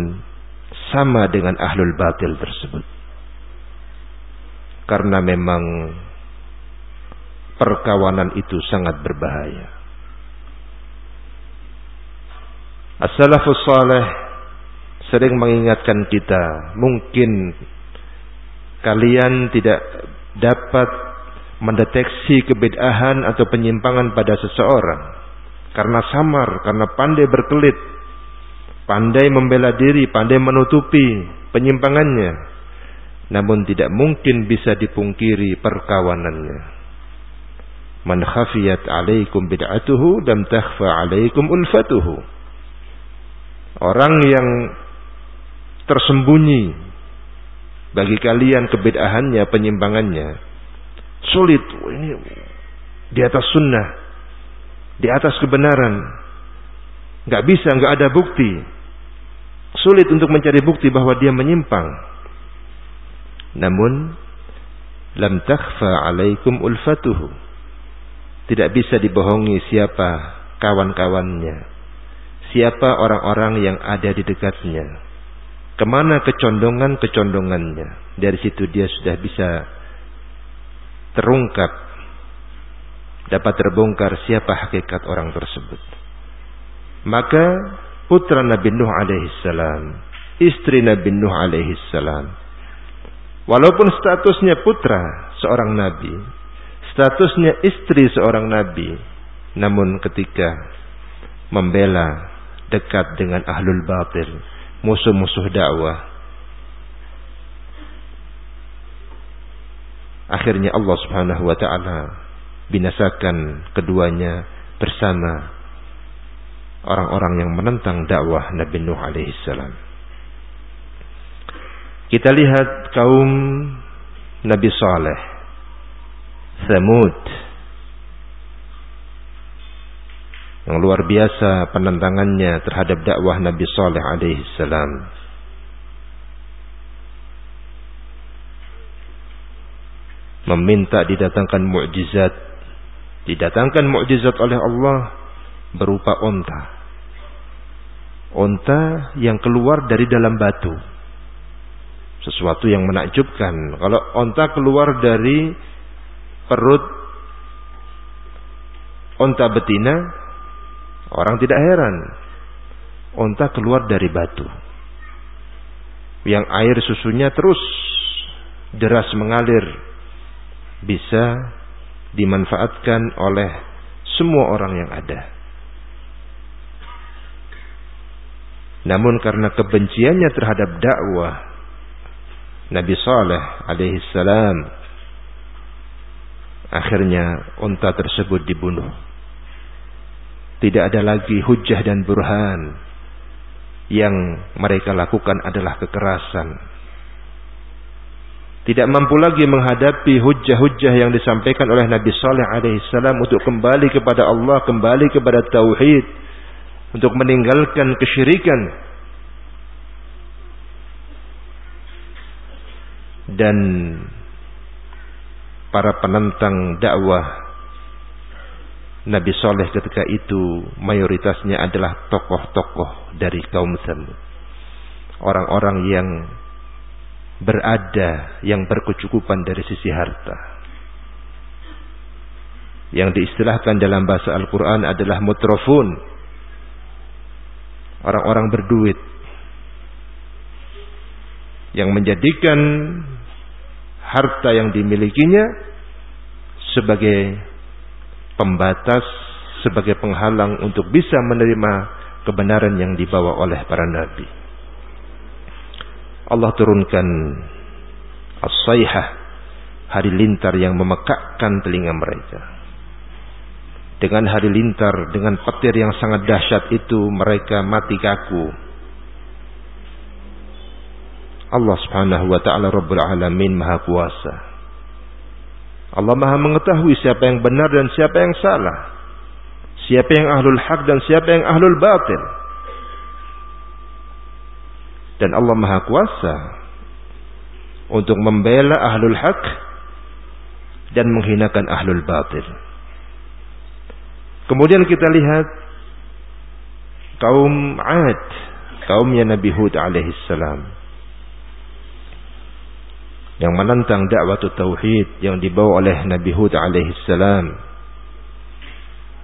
sama dengan ahlul batil tersebut. Karena memang perkawanan itu sangat berbahaya. As-salafus salih sering mengingatkan kita, mungkin kalian tidak dapat mendeteksi kebedaan atau penyimpangan pada seseorang karena samar, karena pandai berkelit, pandai membela diri, pandai menutupi penyimpangannya. Namun tidak mungkin bisa dipungkiri perkawanannya. Man khafiyat alaikum bid'atuhu lam takhfa alaikum ulfatuhu. Orang yang tersembunyi bagi kalian kebedaannya, penyimpangannya sulit. Ini di atas sunnah, di atas kebenaran. Gak bisa, gak ada bukti. Sulit untuk mencari bukti bahwa dia menyimpang. Namun, lam takhfa alaikum ulfatuhu tidak bisa dibohongi siapa kawan-kawannya. Siapa orang-orang yang ada di dekatnya. Ke mana kecondongan-kecondongannya. Dari situ dia sudah bisa terungkap. Dapat terbongkar siapa hakikat orang tersebut. Maka putra Nabi Nuh alaihissalam. Istri Nabi Nuh alaihissalam. Walaupun statusnya putra seorang nabi, statusnya istri seorang nabi. Namun ketika membela dekat dengan ahlul batil, musuh-musuh dakwah, akhirnya Allah Subhanahu wa taala binasakan keduanya bersama orang-orang yang menentang dakwah Nabi Nuh alaihi salam. Kita lihat kaum Nabi Saleh Thamud yang luar biasa penentangannya terhadap dakwah Nabi Saleh alaihi salam. Meminta didatangkan mukjizat, didatangkan mukjizat oleh Allah berupa onta. Onta yang keluar dari dalam batu. Sesuatu yang menakjubkan. Kalau onta keluar dari perut onta betina, orang tidak heran. Onta keluar dari batu. Yang air susunya terus deras mengalir. Bisa dimanfaatkan oleh semua orang yang ada. Namun karena kebenciannya terhadap dakwah Nabi Saleh alaihi salam Akhirnya unta tersebut dibunuh. Tidak ada lagi hujah dan burhan. Yang mereka lakukan adalah kekerasan. Tidak mampu lagi menghadapi hujah-hujah yang disampaikan oleh Nabi Saleh alaihissalam untuk kembali kepada Allah, kembali kepada tauhid, untuk meninggalkan kesyirikan. Dan para penentang dakwah Nabi Soleh ketika itu mayoritasnya adalah tokoh-tokoh dari kaum Samud. Orang-orang yang berada, yang berkecukupan dari sisi harta. Yang diistilahkan dalam bahasa Al-Quran adalah mutrofun. Orang-orang berduit. Yang menjadikan harta yang dimilikinya sebagai pembatas, sebagai penghalang untuk bisa menerima kebenaran yang dibawa oleh para nabi. Allah turunkan as-sayhah, hari lintar yang memekakkan telinga mereka. Dengan hari lintar, dengan petir yang sangat dahsyat itu mereka mati kaku Allah Subhanahu wa taala Rabbul Alamin Maha Kuasa. Allah Maha mengetahui siapa yang benar dan siapa yang salah. Siapa yang ahlul haq dan siapa yang ahlul batil. Dan Allah Maha Kuasa untuk membela ahlul haq dan menghinakan ahlul batil. Kemudian kita lihat kaum Ad, kaumnya Nabi Hud alaihissalam yang menentang dakwah tauhid yang dibawa oleh Nabi Hud alaihi salam.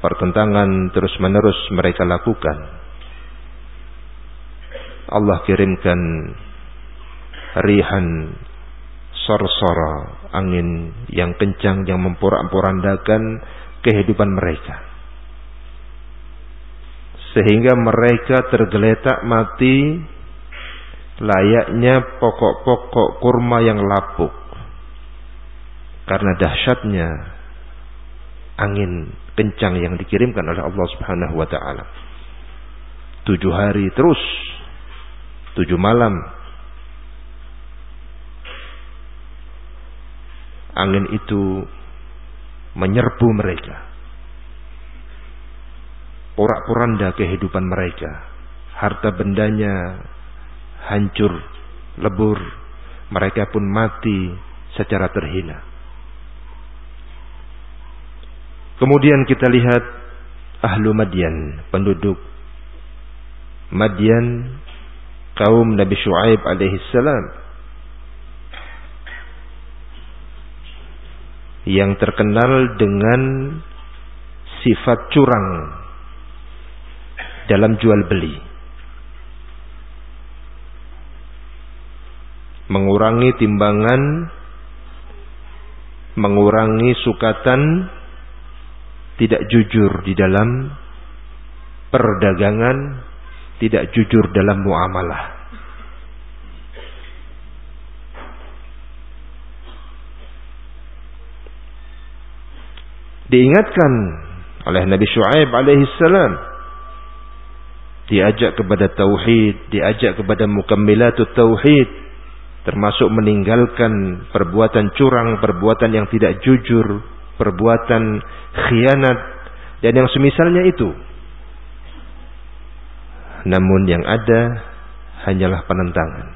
Pertentangan terus-menerus mereka lakukan. Allah kirimkan rihan sorsora angin yang kencang yang memporak-porandakan kehidupan mereka sehingga mereka tergeletak mati layaknya pokok-pokok kurma yang lapuk karena dahsyatnya angin kencang yang dikirimkan oleh Allah Subhanahu wa taala. Tujuh hari terus, tujuh malam. Angin itu menyerbu mereka. Porak-poranda kehidupan mereka. Harta bendanya hancur, lebur. Mereka pun mati secara terhina. Kemudian kita lihat ahlu Madian, penduduk Madian kaum Nabi Shu'aib alaihi salam yang terkenal dengan sifat curang dalam jual beli. Mengurangi timbangan, mengurangi sukatan tidak jujur di dalam perdagangan, tidak jujur dalam muamalah. Diingatkan oleh Nabi Shu'aib alaihissalam diajak kepada tauhid, diajak kepada mukammilatut tauhid, termasuk meninggalkan perbuatan curang, perbuatan yang tidak jujur, perbuatan khianat dan yang semisalnya itu. Namun yang ada hanyalah penentangan.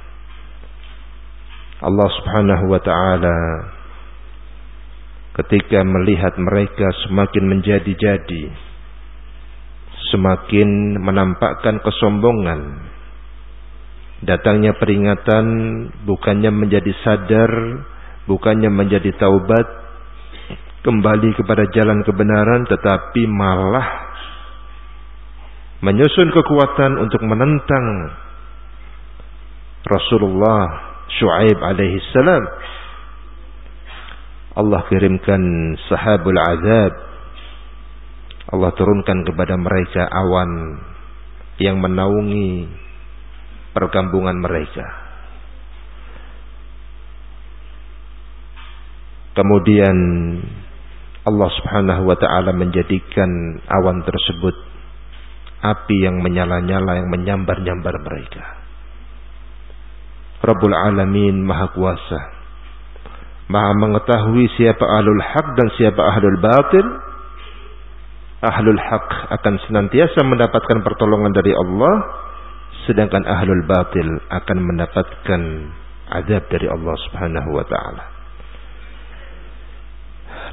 Allah Subhanahu wa taala ketika melihat mereka semakin menjadi-jadi, semakin menampakkan kesombongan, datangnya peringatan bukannya menjadi sadar, bukannya menjadi taubat, kembali kepada jalan kebenaran tetapi malah menyusun kekuatan untuk menentang Rasulullah Shu'aib alaihi salam. Allah kirimkan sahabul azab. Allah turunkan kepada mereka awan yang menaungi perkampungan mereka kemudian Allah Subhanahu wa taala menjadikan awan tersebut api yang menyala-nyala yang menyambar-nyambar mereka. Rabbul Alamin Maha Kuasa. Maha mengetahui siapa ahlul haq dan siapa ahlul batil. Ahlul haq akan senantiasa mendapatkan pertolongan dari Allah. Sedangkan ahlul batil akan mendapatkan azab dari Allah subhanahu wa ta'ala.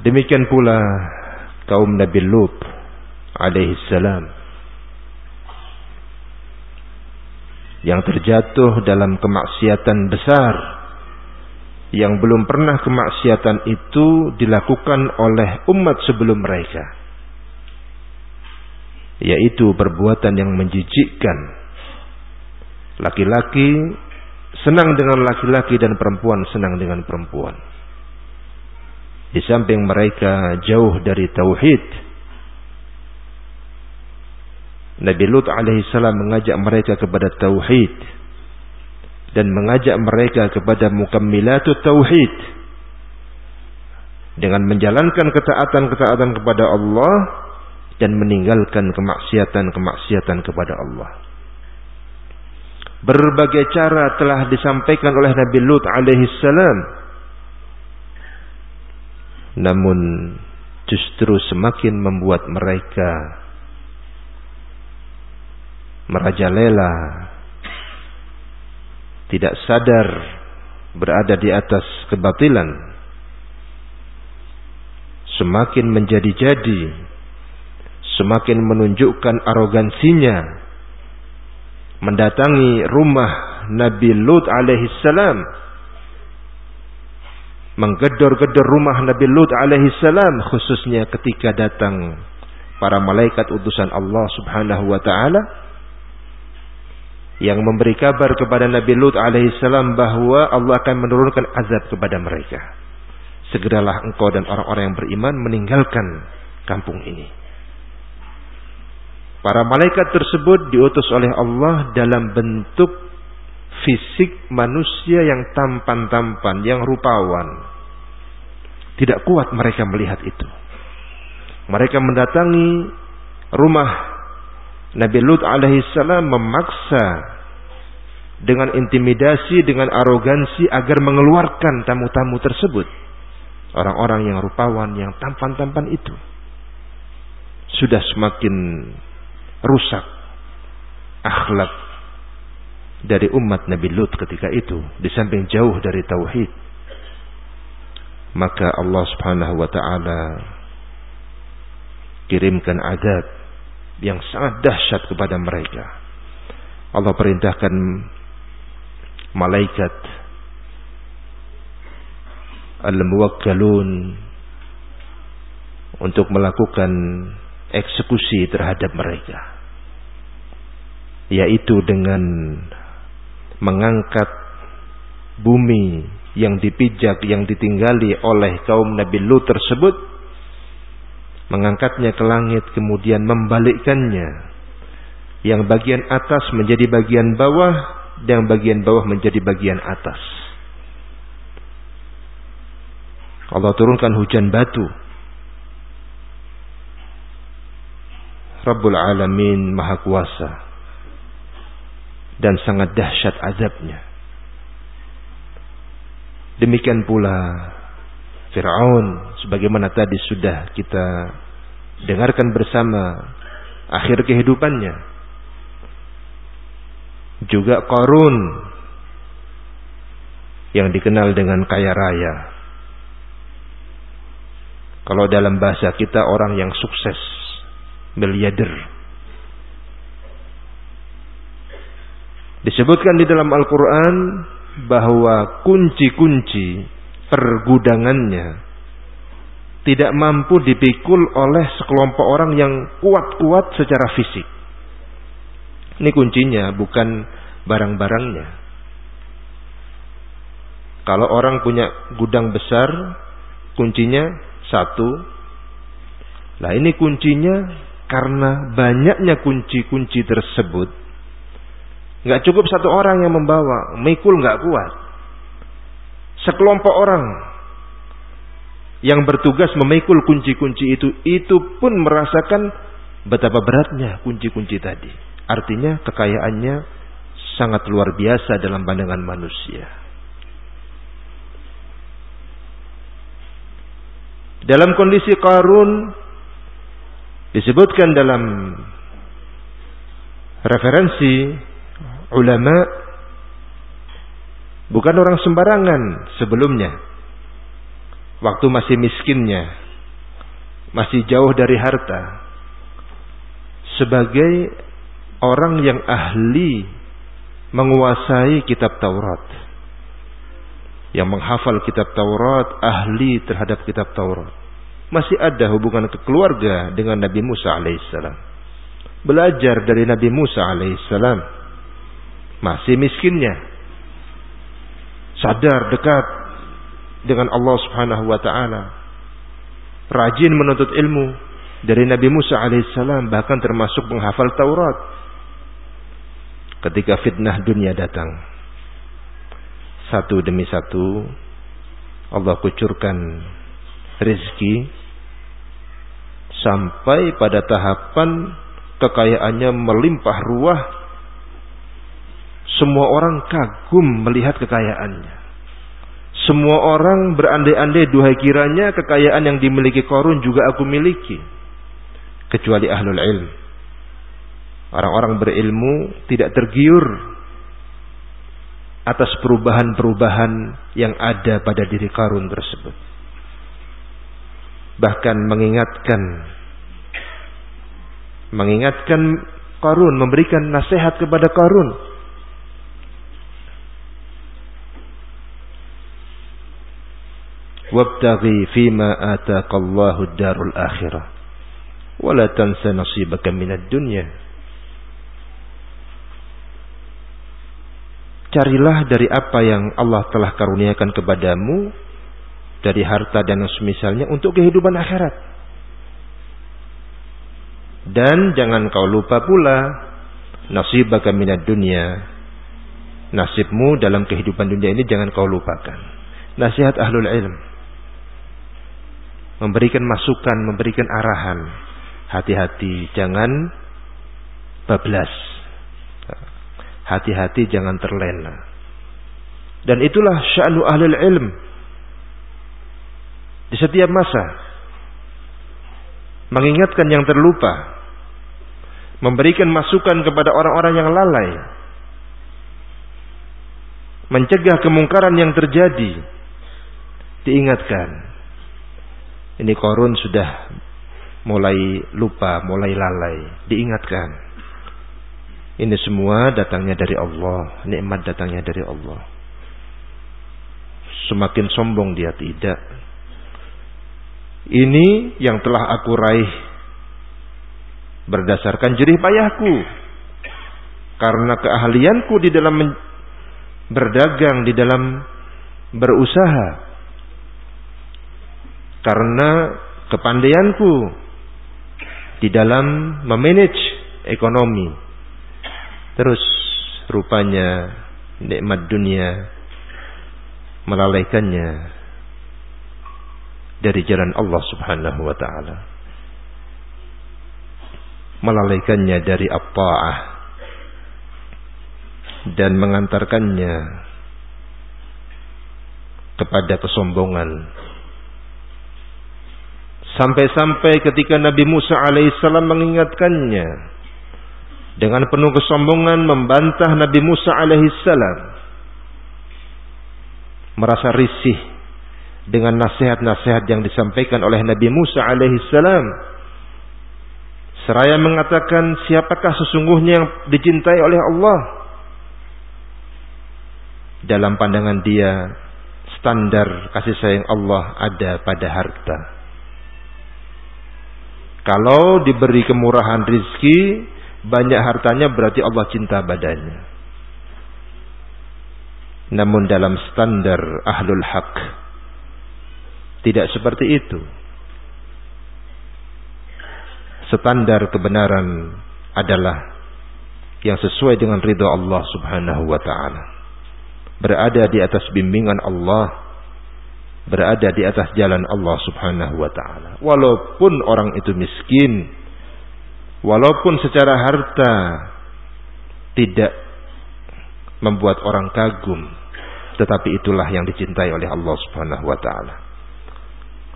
Demikian pula kaum Nabi Lut alaihi salam yang terjatuh dalam kemaksiatan besar yang belum pernah kemaksiatan itu dilakukan oleh umat sebelum mereka yaitu perbuatan yang menjijikkan laki-laki senang dengan laki-laki dan perempuan senang dengan perempuan di samping mereka jauh dari tauhid. Nabi Lut alaihissalam mengajak mereka kepada tauhid dan mengajak mereka kepada mukammilatut tauhid dengan menjalankan ketaatan-ketaatan kepada Allah dan meninggalkan kemaksiatan-kemaksiatan kepada Allah. Berbagai cara telah disampaikan oleh Nabi Lut alaihissalam namun justru semakin membuat mereka merajalela tidak sadar berada di atas kebatilan semakin menjadi-jadi semakin menunjukkan arogansinya mendatangi rumah Nabi Lut alaihissalam menggedor-gedor rumah Nabi Lut alaihi salam khususnya ketika datang para malaikat utusan Allah Subhanahu wa taala yang memberi kabar kepada Nabi Lut alaihi salam bahwa Allah akan menurunkan azab kepada mereka. Segeralah engkau dan orang-orang yang beriman meninggalkan kampung ini. Para malaikat tersebut diutus oleh Allah dalam bentuk fisik manusia yang tampan-tampan, yang rupawan. Tidak kuat mereka melihat itu. Mereka mendatangi rumah Nabi Lut alaihissalam memaksa dengan intimidasi, dengan arogansi agar mengeluarkan tamu-tamu tersebut. Orang-orang yang rupawan, yang tampan-tampan itu. Sudah semakin rusak akhlak dari umat Nabi Lut ketika itu. Di samping jauh dari tauhid. Maka Allah subhanahu wa ta'ala kirimkan adab yang sangat dahsyat kepada mereka. Allah perintahkan malaikat al-muwakkalun untuk melakukan eksekusi terhadap mereka. Yaitu dengan mengangkat bumi yang dipijak yang ditinggali oleh kaum Nabi Lut tersebut mengangkatnya ke langit kemudian membalikkannya. Yang bagian atas menjadi bagian bawah dan bagian bawah menjadi bagian atas. Allah turunkan hujan batu Rabbul Alamin Maha Kuasa dan sangat dahsyat azabnya. Demikian pula Fir'aun sebagaimana tadi sudah kita dengarkan bersama akhir kehidupannya. Juga Qarun yang dikenal dengan kaya raya. Kalau dalam bahasa kita orang yang sukses, miliarder. Disebutkan di dalam Al-Quran bahwa kunci-kunci pergudangannya tidak mampu dipikul oleh sekelompok orang yang kuat-kuat secara fisik. Ini kuncinya, bukan barang-barangnya. Kalau orang punya gudang besar, kuncinya satu. Nah ini kuncinya karena banyaknya kunci-kunci tersebut Nggak cukup satu orang yang membawa, mikul nggak kuat. Sekelompok orang yang bertugas memikul kunci-kunci itu, itu pun merasakan betapa beratnya kunci-kunci tadi. Artinya kekayaannya sangat luar biasa dalam pandangan manusia. Dalam kondisi karun disebutkan dalam referensi ulama bukan orang sembarangan sebelumnya. Waktu masih miskinnya, masih jauh dari harta. Sebagai orang yang ahli menguasai kitab Taurat. Yang menghafal kitab Taurat, ahli terhadap kitab Taurat. Masih ada hubungan kekeluarga dengan Nabi Musa alaihissalam. Belajar dari Nabi Musa alaihissalam masih miskinnya. Sadar dekat dengan Allah Subhanahu wa taala. Rajin menuntut ilmu dari Nabi Musa alaihissalam bahkan termasuk menghafal Taurat. Ketika fitnah dunia datang satu demi satu Allah kucurkan rezeki sampai pada tahapan kekayaannya melimpah ruah semua orang kagum melihat kekayaannya. Semua orang berandai-andai duhai kiranya kekayaan yang dimiliki Korun juga aku miliki. Kecuali ahlul ilm. Orang-orang berilmu tidak tergiur atas perubahan-perubahan yang ada pada diri Karun tersebut bahkan mengingatkan mengingatkan Karun memberikan nasihat kepada Karun wabtaghi fima ataqallahu darul akhirah. Wala tansa nasibaka minad dunya. Carilah dari apa yang Allah telah karuniakan kepadamu dari harta dan semisalnya untuk kehidupan akhirat. Dan jangan kau lupa pula nasibaka minad dunia. Nasibmu dalam kehidupan dunia ini jangan kau lupakan. Nasihat ahlul ilm memberikan masukan, memberikan arahan. Hati-hati, jangan bablas. Hati-hati, jangan terlena. Dan itulah sya'nu ahlul ilm. Di setiap masa. Mengingatkan yang terlupa. Memberikan masukan kepada orang-orang yang lalai. Mencegah kemungkaran yang terjadi. Diingatkan ini korun sudah mulai lupa, mulai lalai. Diingatkan. Ini semua datangnya dari Allah. Nikmat datangnya dari Allah. Semakin sombong dia tidak. Ini yang telah aku raih berdasarkan jerih payahku. Karena keahlianku di dalam berdagang, di dalam berusaha karena kepandaianku di dalam memanage ekonomi. Terus rupanya nikmat dunia melalaikannya dari jalan Allah Subhanahu wa taala. Melalaikannya dari apa dan mengantarkannya kepada kesombongan Sampai-sampai ketika Nabi Musa alaihissalam mengingatkannya dengan penuh kesombongan membantah Nabi Musa alaihissalam merasa risih dengan nasihat-nasihat yang disampaikan oleh Nabi Musa alaihissalam seraya mengatakan siapakah sesungguhnya yang dicintai oleh Allah? Dalam pandangan dia standar kasih sayang Allah ada pada harta. Kalau diberi kemurahan rizki, banyak hartanya berarti Allah cinta badannya. Namun dalam standar ahlul haq, tidak seperti itu. Standar kebenaran adalah yang sesuai dengan ridha Allah subhanahu wa ta'ala. Berada di atas bimbingan Allah berada di atas jalan Allah Subhanahu wa taala. Walaupun orang itu miskin, walaupun secara harta tidak membuat orang kagum, tetapi itulah yang dicintai oleh Allah Subhanahu wa taala.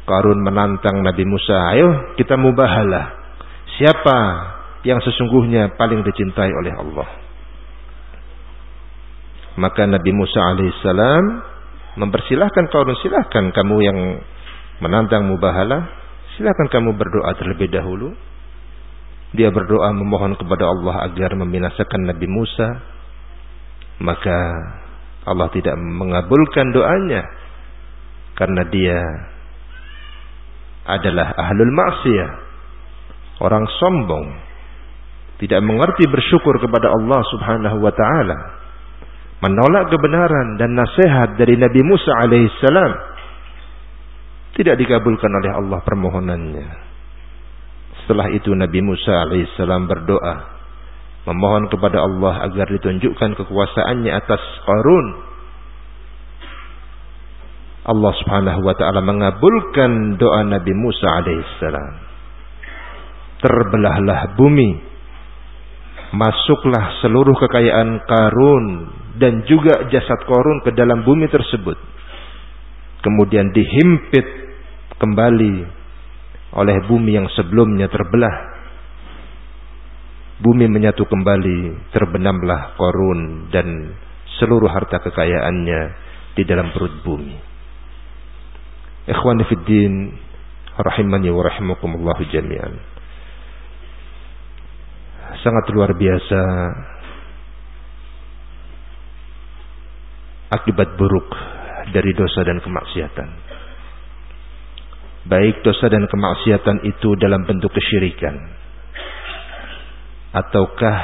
Karun menantang Nabi Musa, "Ayo kita mubahalah. Siapa yang sesungguhnya paling dicintai oleh Allah?" Maka Nabi Musa alaihissalam mempersilahkan kau silahkan kamu yang menantang mubahalah silahkan kamu berdoa terlebih dahulu dia berdoa memohon kepada Allah agar membinasakan Nabi Musa maka Allah tidak mengabulkan doanya karena dia adalah ahlul maksiyah orang sombong. Tidak mengerti bersyukur kepada Allah Subhanahu wa taala. Menolak kebenaran dan nasihat dari Nabi Musa alaihissalam. Tidak dikabulkan oleh Allah permohonannya. Setelah itu Nabi Musa alaihissalam berdoa. Memohon kepada Allah agar ditunjukkan kekuasaannya atas Qarun. Allah Subhanahu wa taala mengabulkan doa Nabi Musa alaihissalam. Terbelahlah bumi masuklah seluruh kekayaan Karun dan juga jasad Karun ke dalam bumi tersebut. Kemudian dihimpit kembali oleh bumi yang sebelumnya terbelah. Bumi menyatu kembali, terbenamlah Korun dan seluruh harta kekayaannya di dalam perut bumi. Ikhwani fiddin, rahimani wa rahimakumullahu jami'an sangat luar biasa akibat buruk dari dosa dan kemaksiatan. Baik dosa dan kemaksiatan itu dalam bentuk kesyirikan ataukah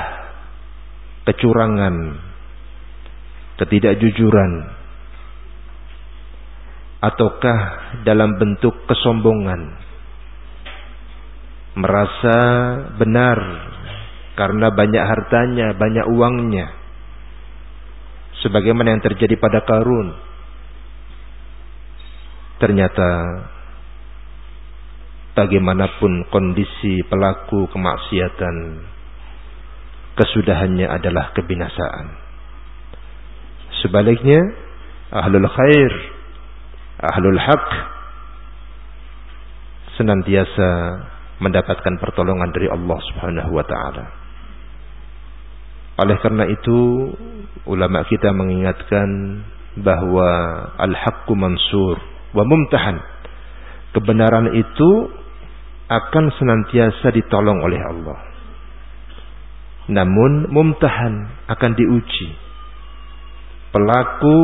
kecurangan, ketidakjujuran ataukah dalam bentuk kesombongan merasa benar karena banyak hartanya, banyak uangnya. Sebagaimana yang terjadi pada Karun. Ternyata bagaimanapun kondisi pelaku kemaksiatan kesudahannya adalah kebinasaan. Sebaliknya, ahlul khair, ahlul haq senantiasa mendapatkan pertolongan dari Allah Subhanahu wa taala. Oleh karena itu, ulama kita mengingatkan bahwa al-haqqu mansur wa mumtahan. Kebenaran itu akan senantiasa ditolong oleh Allah. Namun mumtahan akan diuji. Pelaku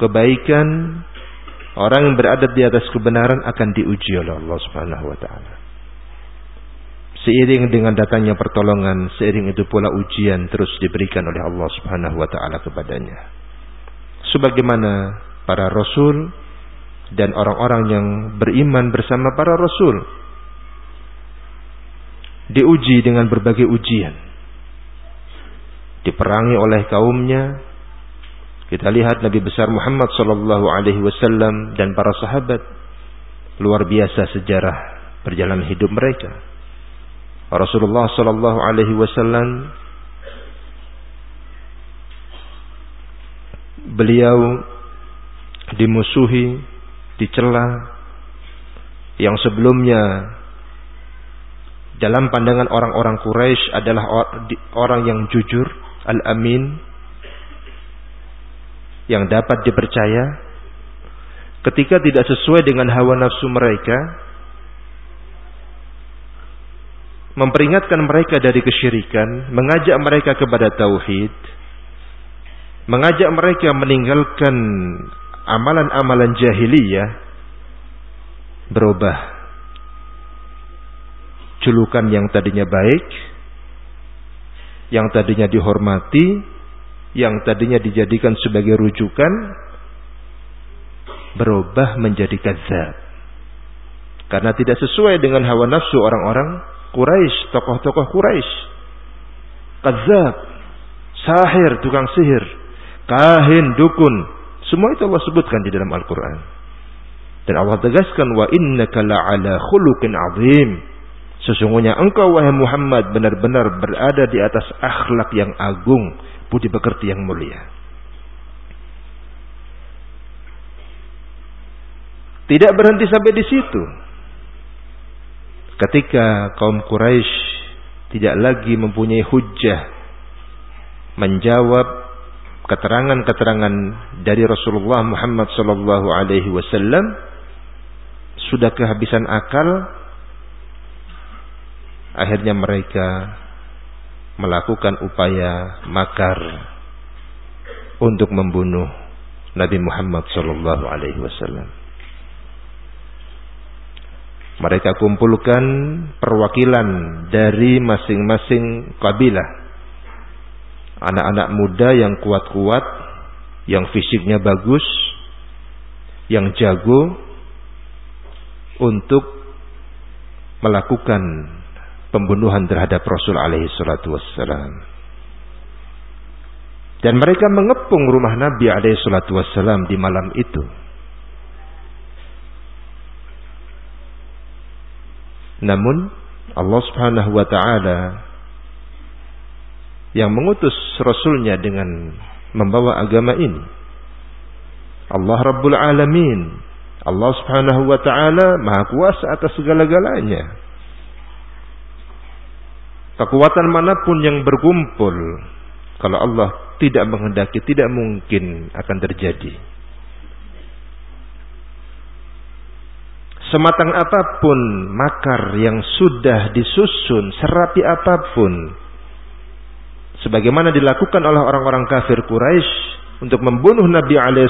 kebaikan orang yang berada di atas kebenaran akan diuji oleh Allah Subhanahu wa taala. Seiring dengan datangnya pertolongan, seiring itu pula ujian terus diberikan oleh Allah Subhanahu wa taala kepadanya. Sebagaimana para rasul dan orang-orang yang beriman bersama para rasul diuji dengan berbagai ujian. Diperangi oleh kaumnya. Kita lihat Nabi besar Muhammad sallallahu alaihi wasallam dan para sahabat. Luar biasa sejarah perjalanan hidup mereka. Rasulullah sallallahu alaihi wasallam beliau dimusuhi, dicela. Yang sebelumnya dalam pandangan orang-orang Quraisy adalah orang yang jujur, al-amin, yang dapat dipercaya. Ketika tidak sesuai dengan hawa nafsu mereka, memperingatkan mereka dari kesyirikan, mengajak mereka kepada tauhid, mengajak mereka meninggalkan amalan-amalan jahiliyah, berubah julukan yang tadinya baik, yang tadinya dihormati, yang tadinya dijadikan sebagai rujukan, berubah menjadi kazab. Karena tidak sesuai dengan hawa nafsu orang-orang Quraisy, tokoh-tokoh Quraisy. Kazab, sahir, tukang sihir, kahin, dukun, semua itu Allah sebutkan di dalam Al-Quran. Dan Allah tegaskan wa innaka la'ala khuluqin azim. Sesungguhnya engkau wahai Muhammad benar-benar berada di atas akhlak yang agung, budi pekerti yang mulia. Tidak berhenti sampai di situ. Ketika kaum Quraisy tidak lagi mempunyai hujah menjawab keterangan-keterangan dari Rasulullah Muhammad sallallahu alaihi wasallam sudah kehabisan akal akhirnya mereka melakukan upaya makar untuk membunuh Nabi Muhammad sallallahu alaihi wasallam. Mereka kumpulkan perwakilan dari masing-masing kabilah. Anak-anak muda yang kuat-kuat, yang fisiknya bagus, yang jago untuk melakukan pembunuhan terhadap Rasul alaihi salatu wassalam. Dan mereka mengepung rumah Nabi alaihi salatu wassalam di malam itu. Namun Allah subhanahu wa ta'ala yang mengutus Rasulnya dengan membawa agama ini. Allah Rabbul Alamin. Allah subhanahu wa ta'ala maha kuasa atas segala-galanya. Kekuatan mana pun yang berkumpul, kalau Allah tidak menghendaki, tidak mungkin akan terjadi. Sematang apa pun makar yang sudah disusun, serapi apa pun, sebagaimana dilakukan oleh orang-orang kafir Quraisy untuk membunuh Nabi alaihi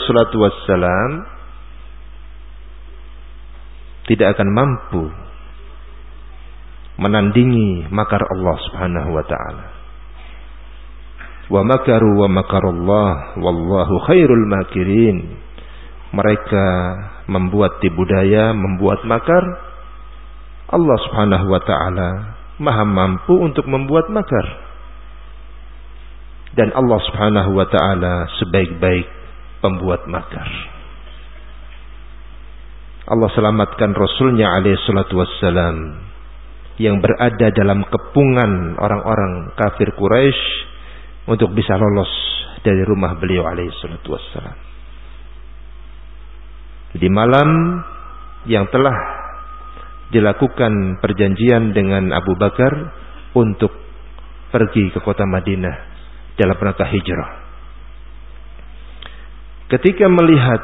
tidak akan mampu menandingi makar Allah Subhanahu wa taala. Wa makaru wa makarullah wallahu khairul makirin. Mereka membuat tipu daya, membuat makar. Allah Subhanahu wa taala Maha mampu untuk membuat makar. Dan Allah Subhanahu wa taala sebaik-baik pembuat makar. Allah selamatkan Rasulnya alaihi salatu wassalam yang berada dalam kepungan orang-orang kafir Quraisy untuk bisa lolos dari rumah beliau alaihi salatu wassalam. Di malam yang telah dilakukan perjanjian dengan Abu Bakar untuk pergi ke kota Madinah dalam rangka hijrah. Ketika melihat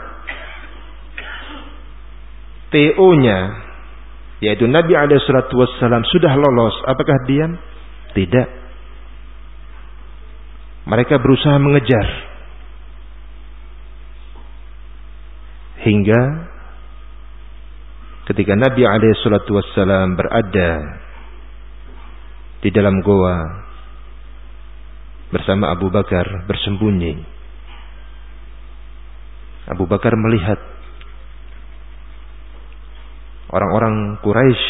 TO-nya yaitu Nabi alaihi salatu wassalam sudah lolos, apakah diam? Tidak. Mereka berusaha mengejar hingga ketika Nabi alaihi salatu wassalam berada di dalam goa bersama Abu Bakar bersembunyi. Abu Bakar melihat orang-orang Quraisy.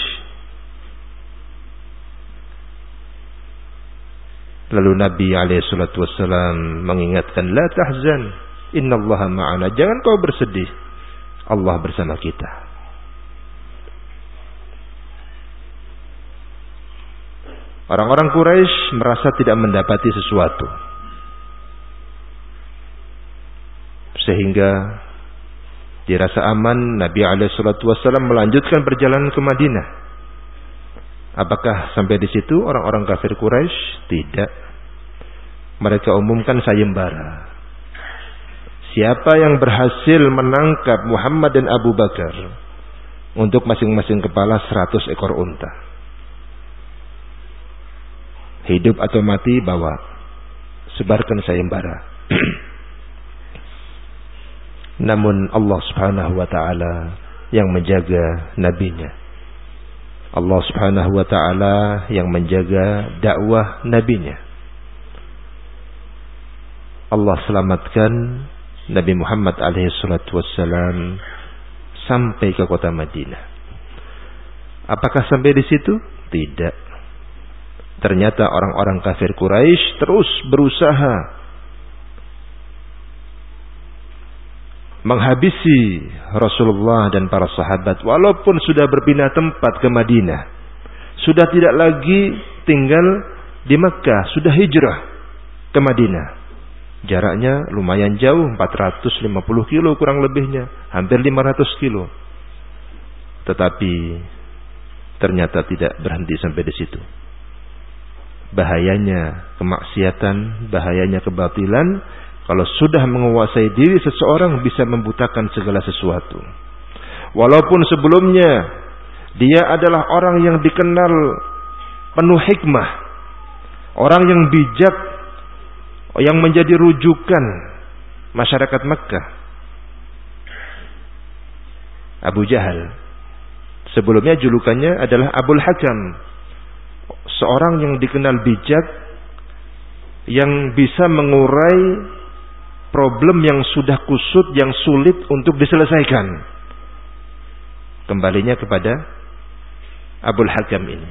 Lalu Nabi alaihi salatu wasallam mengingatkan, "La tahzan, innallaha ma'ana." Jangan kau bersedih. Allah bersama kita. Orang-orang Quraisy merasa tidak mendapati sesuatu. Sehingga Dirasa aman, Nabi Alaihissalam melanjutkan perjalanan ke Madinah. Apakah sampai di situ orang-orang kafir Quraisy? Tidak. Mereka umumkan sayembara. Siapa yang berhasil menangkap Muhammad dan Abu Bakar untuk masing-masing kepala 100 ekor unta. Hidup atau mati bawa. Sebarkan sayembara. Namun Allah subhanahu wa ta'ala yang menjaga nabinya. Allah subhanahu wa ta'ala yang menjaga dakwah nabinya. Allah selamatkan Nabi Muhammad alaihi salatu wassalam sampai ke kota Madinah. Apakah sampai di situ? Tidak. Ternyata orang-orang kafir Quraisy terus berusaha menghabisi Rasulullah dan para sahabat walaupun sudah berpindah tempat ke Madinah. Sudah tidak lagi tinggal di Mekah sudah hijrah ke Madinah. Jaraknya lumayan jauh 450 kilo kurang lebihnya hampir 500 kilo. Tetapi ternyata tidak berhenti sampai di situ. Bahayanya kemaksiatan bahayanya kebatilan kalau sudah menguasai diri seseorang bisa membutakan segala sesuatu. Walaupun sebelumnya dia adalah orang yang dikenal penuh hikmah, orang yang bijak, yang menjadi rujukan masyarakat Mekah. Abu Jahal. Sebelumnya julukannya adalah Abul Hakam. Seorang yang dikenal bijak yang bisa mengurai problem yang sudah kusut, yang sulit untuk diselesaikan. Kembalinya kepada Abul Hakam ini.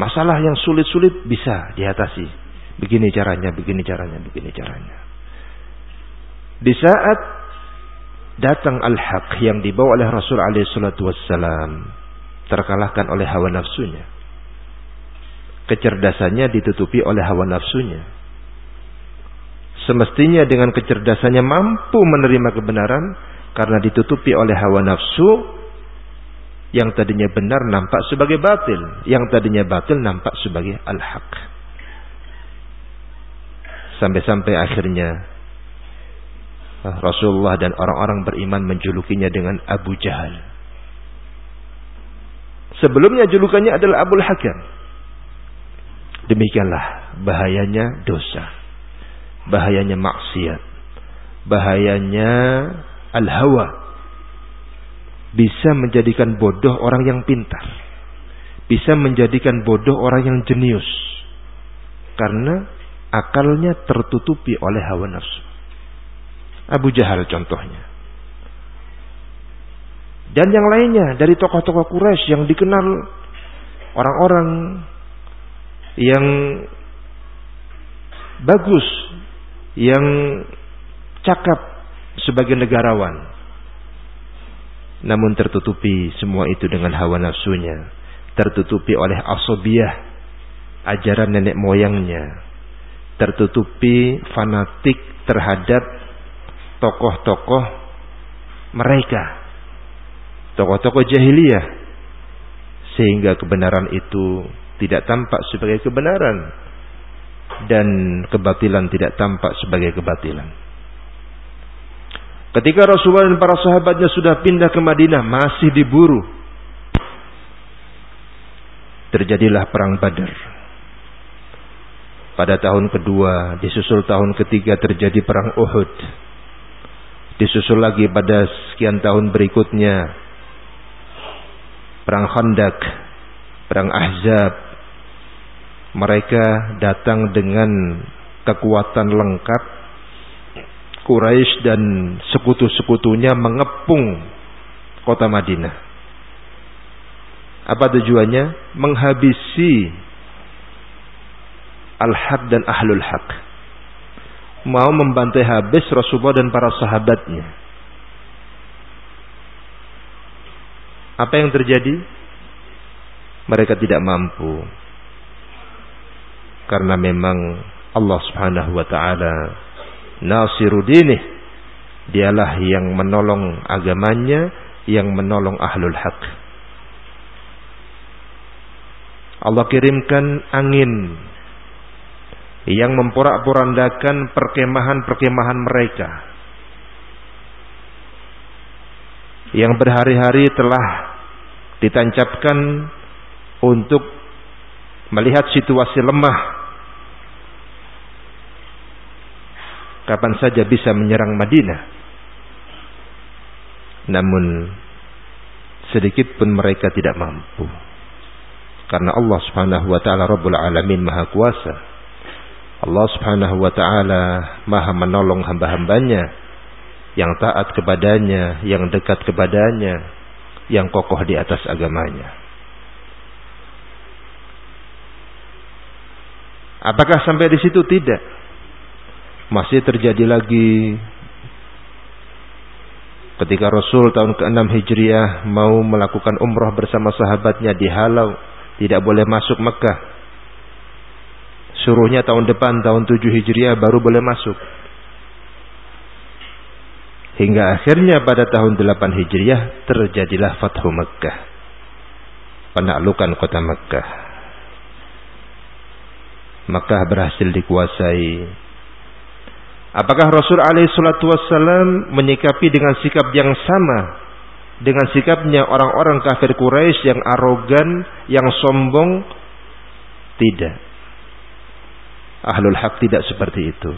Masalah yang sulit-sulit bisa diatasi. Begini caranya, begini caranya, begini caranya. Di saat datang al-haq yang dibawa oleh Rasul alaihi salatu wassalam terkalahkan oleh hawa nafsunya. Kecerdasannya ditutupi oleh hawa nafsunya semestinya dengan kecerdasannya mampu menerima kebenaran karena ditutupi oleh hawa nafsu yang tadinya benar nampak sebagai batil, yang tadinya batil nampak sebagai al-haq. Sampai-sampai akhirnya ah, Rasulullah dan orang-orang beriman menjulukinya dengan Abu Jahal. Sebelumnya julukannya adalah Abu Hakam. Demikianlah bahayanya dosa bahayanya maksiat, bahayanya al-hawa bisa menjadikan bodoh orang yang pintar, bisa menjadikan bodoh orang yang jenius karena akalnya tertutupi oleh hawa nafsu. Abu Jahal contohnya. Dan yang lainnya dari tokoh-tokoh Quraisy yang dikenal orang-orang yang bagus yang cakap sebagai negarawan. namun tertutupi semua itu dengan hawa nafsunya, tertutupi oleh asobiah, ajaran nenek moyangnya, tertutupi fanatik terhadap tokoh-tokoh mereka, tokoh-tokoh jahiliyah, sehingga kebenaran itu tidak tampak sebagai kebenaran dan kebatilan tidak tampak sebagai kebatilan. Ketika Rasulullah dan para sahabatnya sudah pindah ke Madinah, masih diburu. Terjadilah perang Badar. Pada tahun kedua, disusul tahun ketiga terjadi perang Uhud. Disusul lagi pada sekian tahun berikutnya perang Khandak, perang Ahzab. Mereka datang dengan kekuatan lengkap Quraisy dan sekutu-sekutunya mengepung kota Madinah. Apa tujuannya? Menghabisi al-haq dan ahlul haq. Mau membantai habis Rasulullah dan para sahabatnya. Apa yang terjadi? Mereka tidak mampu. Karena memang Allah Subhanahu wa taala nasirudinih dialah yang menolong agamanya yang menolong ahlul haq. Allah kirimkan angin yang memporak-porandakan perkemahan-perkemahan mereka. Yang berhari-hari telah ditancapkan untuk melihat situasi lemah kapan saja bisa menyerang Madinah. Namun sedikit pun mereka tidak mampu. Karena Allah Subhanahu wa taala Rabbul Alamin Maha Kuasa. Allah Subhanahu wa taala Maha menolong hamba-hambanya yang taat kepadanya, yang dekat kepadanya, yang kokoh di atas agamanya. Apakah sampai di situ? Tidak masih terjadi lagi ketika Rasul tahun ke-6 Hijriah mau melakukan umrah bersama sahabatnya dihalau tidak boleh masuk Mekah. Suruhnya tahun depan tahun 7 Hijriah baru boleh masuk. Hingga akhirnya pada tahun 8 Hijriah terjadilah Fathu Mekah penaklukan kota Mekah. Mekah berhasil dikuasai Apakah Rasul alaihi salatu wassalam menyikapi dengan sikap yang sama dengan sikapnya orang-orang kafir Quraisy yang arogan, yang sombong? Tidak. Ahlul haq tidak seperti itu.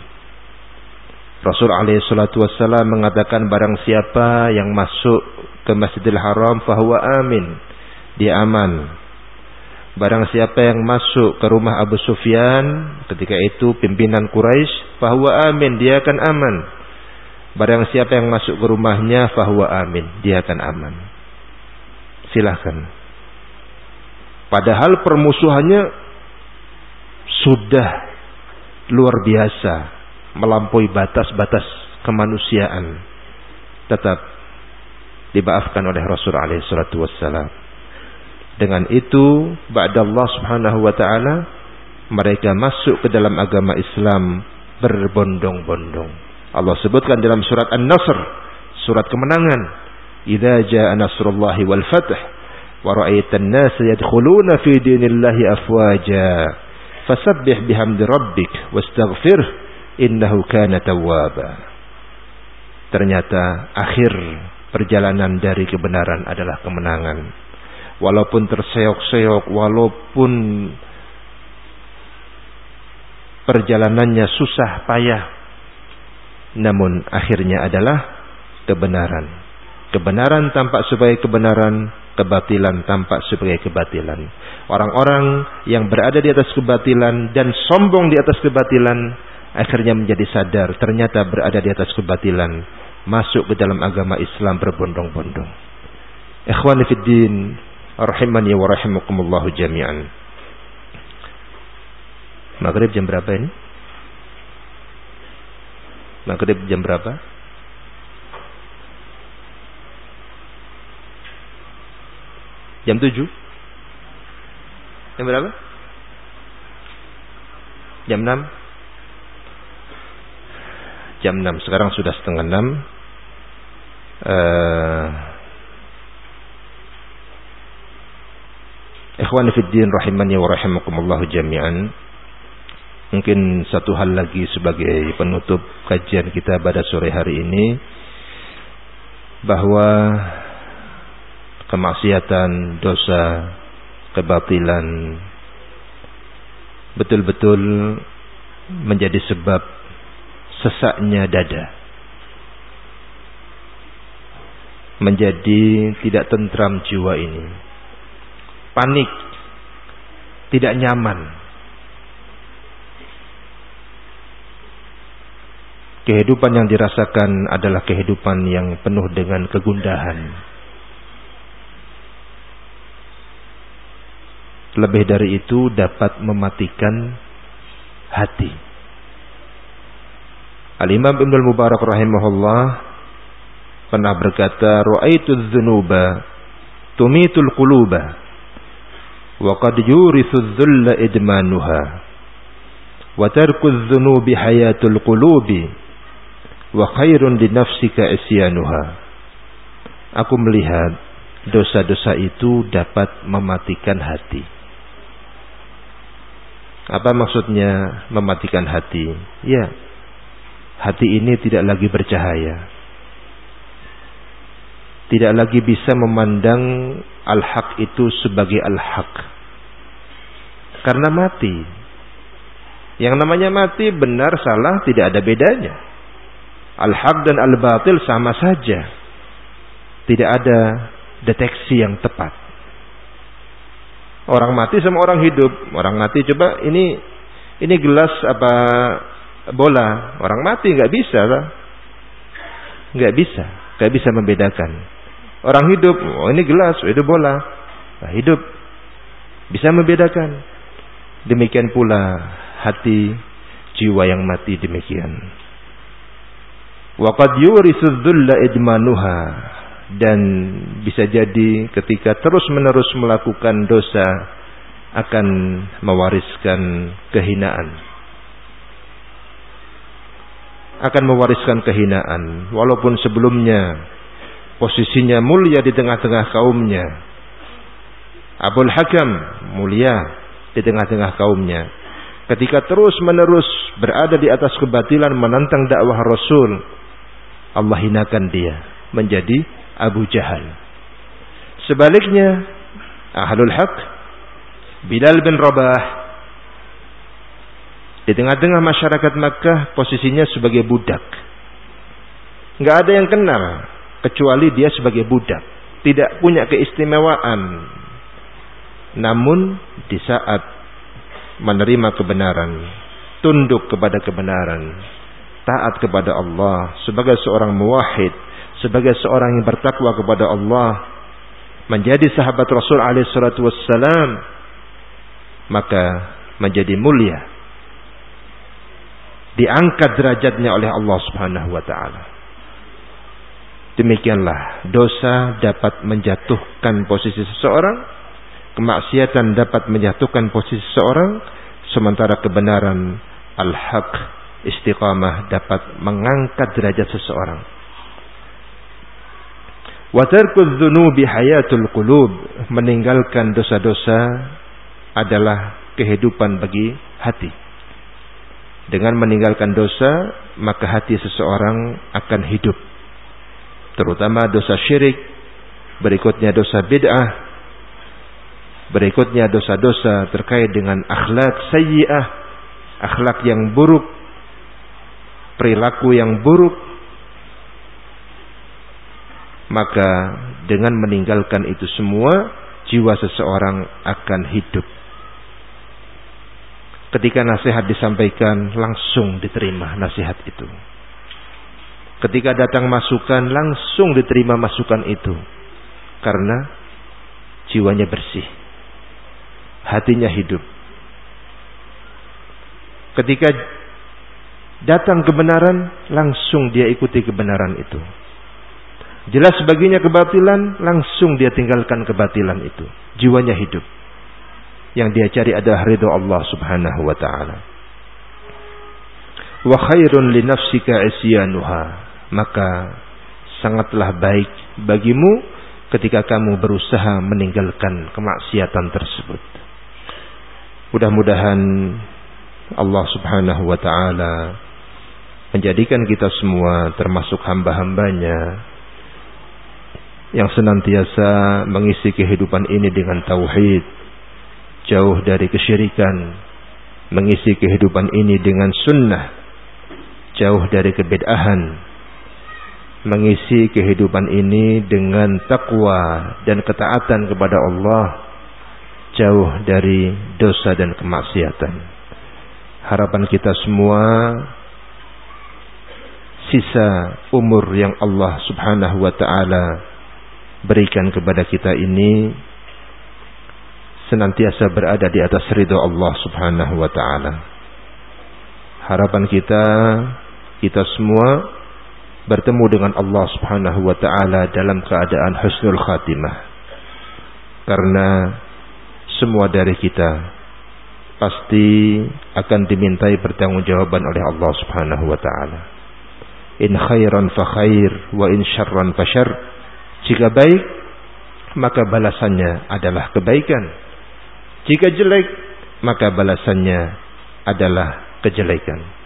Rasul alaihi salatu wassalam mengatakan barang siapa yang masuk ke Masjidil Haram fahuwa amin. Dia aman. Barang siapa yang masuk ke rumah Abu Sufyan ketika itu pimpinan Quraisy, bahwa amin, dia akan aman. Barang siapa yang masuk ke rumahnya, bahwa amin, dia akan aman. Silahkan. Padahal permusuhannya sudah luar biasa, melampaui batas-batas kemanusiaan. Tetap dimaafkan oleh Rasul alaihi salatu. Dengan itu, Allah subhanahu wa ta'ala, mereka masuk ke dalam agama Islam berbondong-bondong. Allah sebutkan dalam surat An-Nasr, surat kemenangan. Idza jaa nasrullahi wal fath wa ra'aitan nas yadkhuluna fi dinillahi afwaja fasabbih bihamdi rabbik wastaghfirh innahu kana tawwaba. Ternyata akhir perjalanan dari kebenaran adalah kemenangan walaupun terseok-seok, walaupun perjalanannya susah payah, namun akhirnya adalah kebenaran. Kebenaran tampak sebagai kebenaran, kebatilan tampak sebagai kebatilan. Orang-orang yang berada di atas kebatilan dan sombong di atas kebatilan akhirnya menjadi sadar ternyata berada di atas kebatilan, masuk ke dalam agama Islam berbondong-bondong. Ikhwani fid din, rahimani wa rahimakumullah jami'an. Maghrib jam berapa ini? Maghrib jam berapa? Jam 7? Jam berapa? Jam 6? Jam 6. Sekarang sudah setengah 6. Uh, Ikhwan Fiddin rahimani wa rahimakumullahu jami'an. Mungkin satu hal lagi sebagai penutup kajian kita pada sore hari ini bahwa kemaksiatan, dosa, kebatilan betul-betul menjadi sebab sesaknya dada. Menjadi tidak tentram jiwa ini. Panik, tidak nyaman. Kehidupan yang dirasakan adalah kehidupan yang penuh dengan kegundahan. Lebih dari itu dapat mematikan hati. Al-Imam Ibn Mubarak rahimahullah pernah berkata, "Ra'aitu dzunuba tumitul quluba idmanuha wa tarku dzunubi hayatul qulubi wa khairun di nafsika isyanuha. Aku melihat dosa-dosa itu dapat mematikan hati. Apa maksudnya mematikan hati? Ya, hati ini tidak lagi bercahaya. Tidak lagi bisa memandang al-haq itu sebagai al-haq. Karena mati. Yang namanya mati benar salah tidak ada bedanya. Al-haq dan al-batil sama saja. Tidak ada deteksi yang tepat. Orang mati sama orang hidup. Orang mati coba ini ini gelas apa bola. Orang mati nggak bisa. Nggak bisa, nggak bisa membedakan. Orang hidup, oh ini gelas, oh itu bola. Nah, hidup bisa membedakan. Demikian pula hati jiwa yang mati demikian. Waqad yurisu dhulla idmanuha dan bisa jadi ketika terus-menerus melakukan dosa akan mewariskan kehinaan. Akan mewariskan kehinaan walaupun sebelumnya posisinya mulia di tengah-tengah kaumnya. Abul Hakam mulia di tengah-tengah kaumnya. Ketika terus-menerus berada di atas kebatilan menantang dakwah Rasul, Allah hinakan dia menjadi Abu Jahal. Sebaliknya, Ahlul Haq Bilal bin Rabah di tengah-tengah masyarakat Makkah posisinya sebagai budak. Nggak ada yang kenal kecuali dia sebagai budak, tidak punya keistimewaan. Namun di saat menerima kebenaran, tunduk kepada kebenaran, taat kepada Allah sebagai seorang muwahhid, sebagai seorang yang bertakwa kepada Allah, menjadi sahabat Rasul alaihi salatu wassalam, maka menjadi mulia. Diangkat derajatnya oleh Allah Subhanahu wa taala. Demikianlah dosa dapat menjatuhkan posisi seseorang, kemaksiatan dapat menjatuhkan posisi seseorang, sementara kebenaran al-haq istiqamah dapat mengangkat derajat seseorang. Hayatul qulub, meninggalkan dosa-dosa adalah kehidupan bagi hati. Dengan meninggalkan dosa, maka hati seseorang akan hidup. Terutama dosa syirik, berikutnya dosa bid'ah, berikutnya dosa-dosa terkait dengan akhlak sayyi'ah, akhlak yang buruk, perilaku yang buruk maka dengan meninggalkan itu semua jiwa seseorang akan hidup. Ketika nasihat disampaikan langsung diterima nasihat itu ketika datang masukan langsung diterima masukan itu karena jiwanya bersih hatinya hidup ketika datang kebenaran, langsung dia ikuti kebenaran itu. Jelas baginya kebatilan, langsung dia tinggalkan kebatilan itu. Jiwanya hidup. Yang dia cari adalah ridho Allah subhanahu wa ta'ala. Wa khairun li nafsika isyanuha. Maka sangatlah baik bagimu ketika kamu berusaha meninggalkan kemaksiatan tersebut. Mudah-mudahan Allah subhanahu wa ta'ala menjadikan kita semua termasuk hamba-hambanya yang senantiasa mengisi kehidupan ini dengan tauhid, jauh dari kesyirikan, mengisi kehidupan ini dengan sunnah, jauh dari kebed'ahan, mengisi kehidupan ini dengan takwa dan ketaatan kepada Allah, jauh dari dosa dan kemaksiatan. Harapan kita semua sisa umur yang Allah Subhanahu wa taala berikan kepada kita ini senantiasa berada di atas ridho Allah Subhanahu wa taala. Harapan kita kita semua bertemu dengan Allah Subhanahu wa taala dalam keadaan husnul khatimah. Karena semua dari kita pasti akan dimintai pertanggungjawaban oleh Allah Subhanahu wa taala. In khairan fa khair wa in syarran fa syarr jika baik, maka balasannya adalah kebaikan. Jika jelek, maka balasannya adalah kejelekan.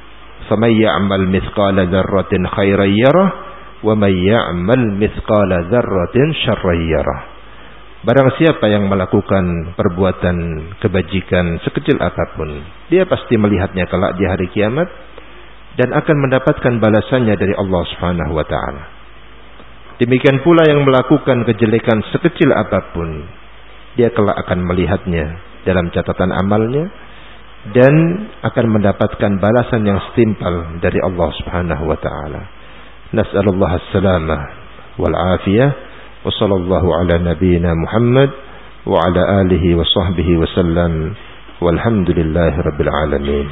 فَمَنْ يَعْمَلْ مِثْقَالَ ذَرَّةٍ خَيْرًا يَرَهُ وَمَنْ يَعْمَلْ مِثْقَالَ ذَرَّةٍ شَرًّا يَرَهُ Barang siapa yang melakukan perbuatan kebajikan sekecil apapun, dia pasti melihatnya kelak di hari kiamat dan akan mendapatkan balasannya dari Allah Subhanahu wa taala. Demikian pula yang melakukan kejelekan sekecil apapun, dia kelak akan melihatnya dalam catatan amalnya dan akan mendapatkan balasan yang setimpal dari Allah Subhanahu wa taala. Nas'alullah as-salamah wal afiyah wa sallallahu ala nabiyyina Muhammad wa ala alihi wa sahbihi wa sallam walhamdulillahi rabbil alamin.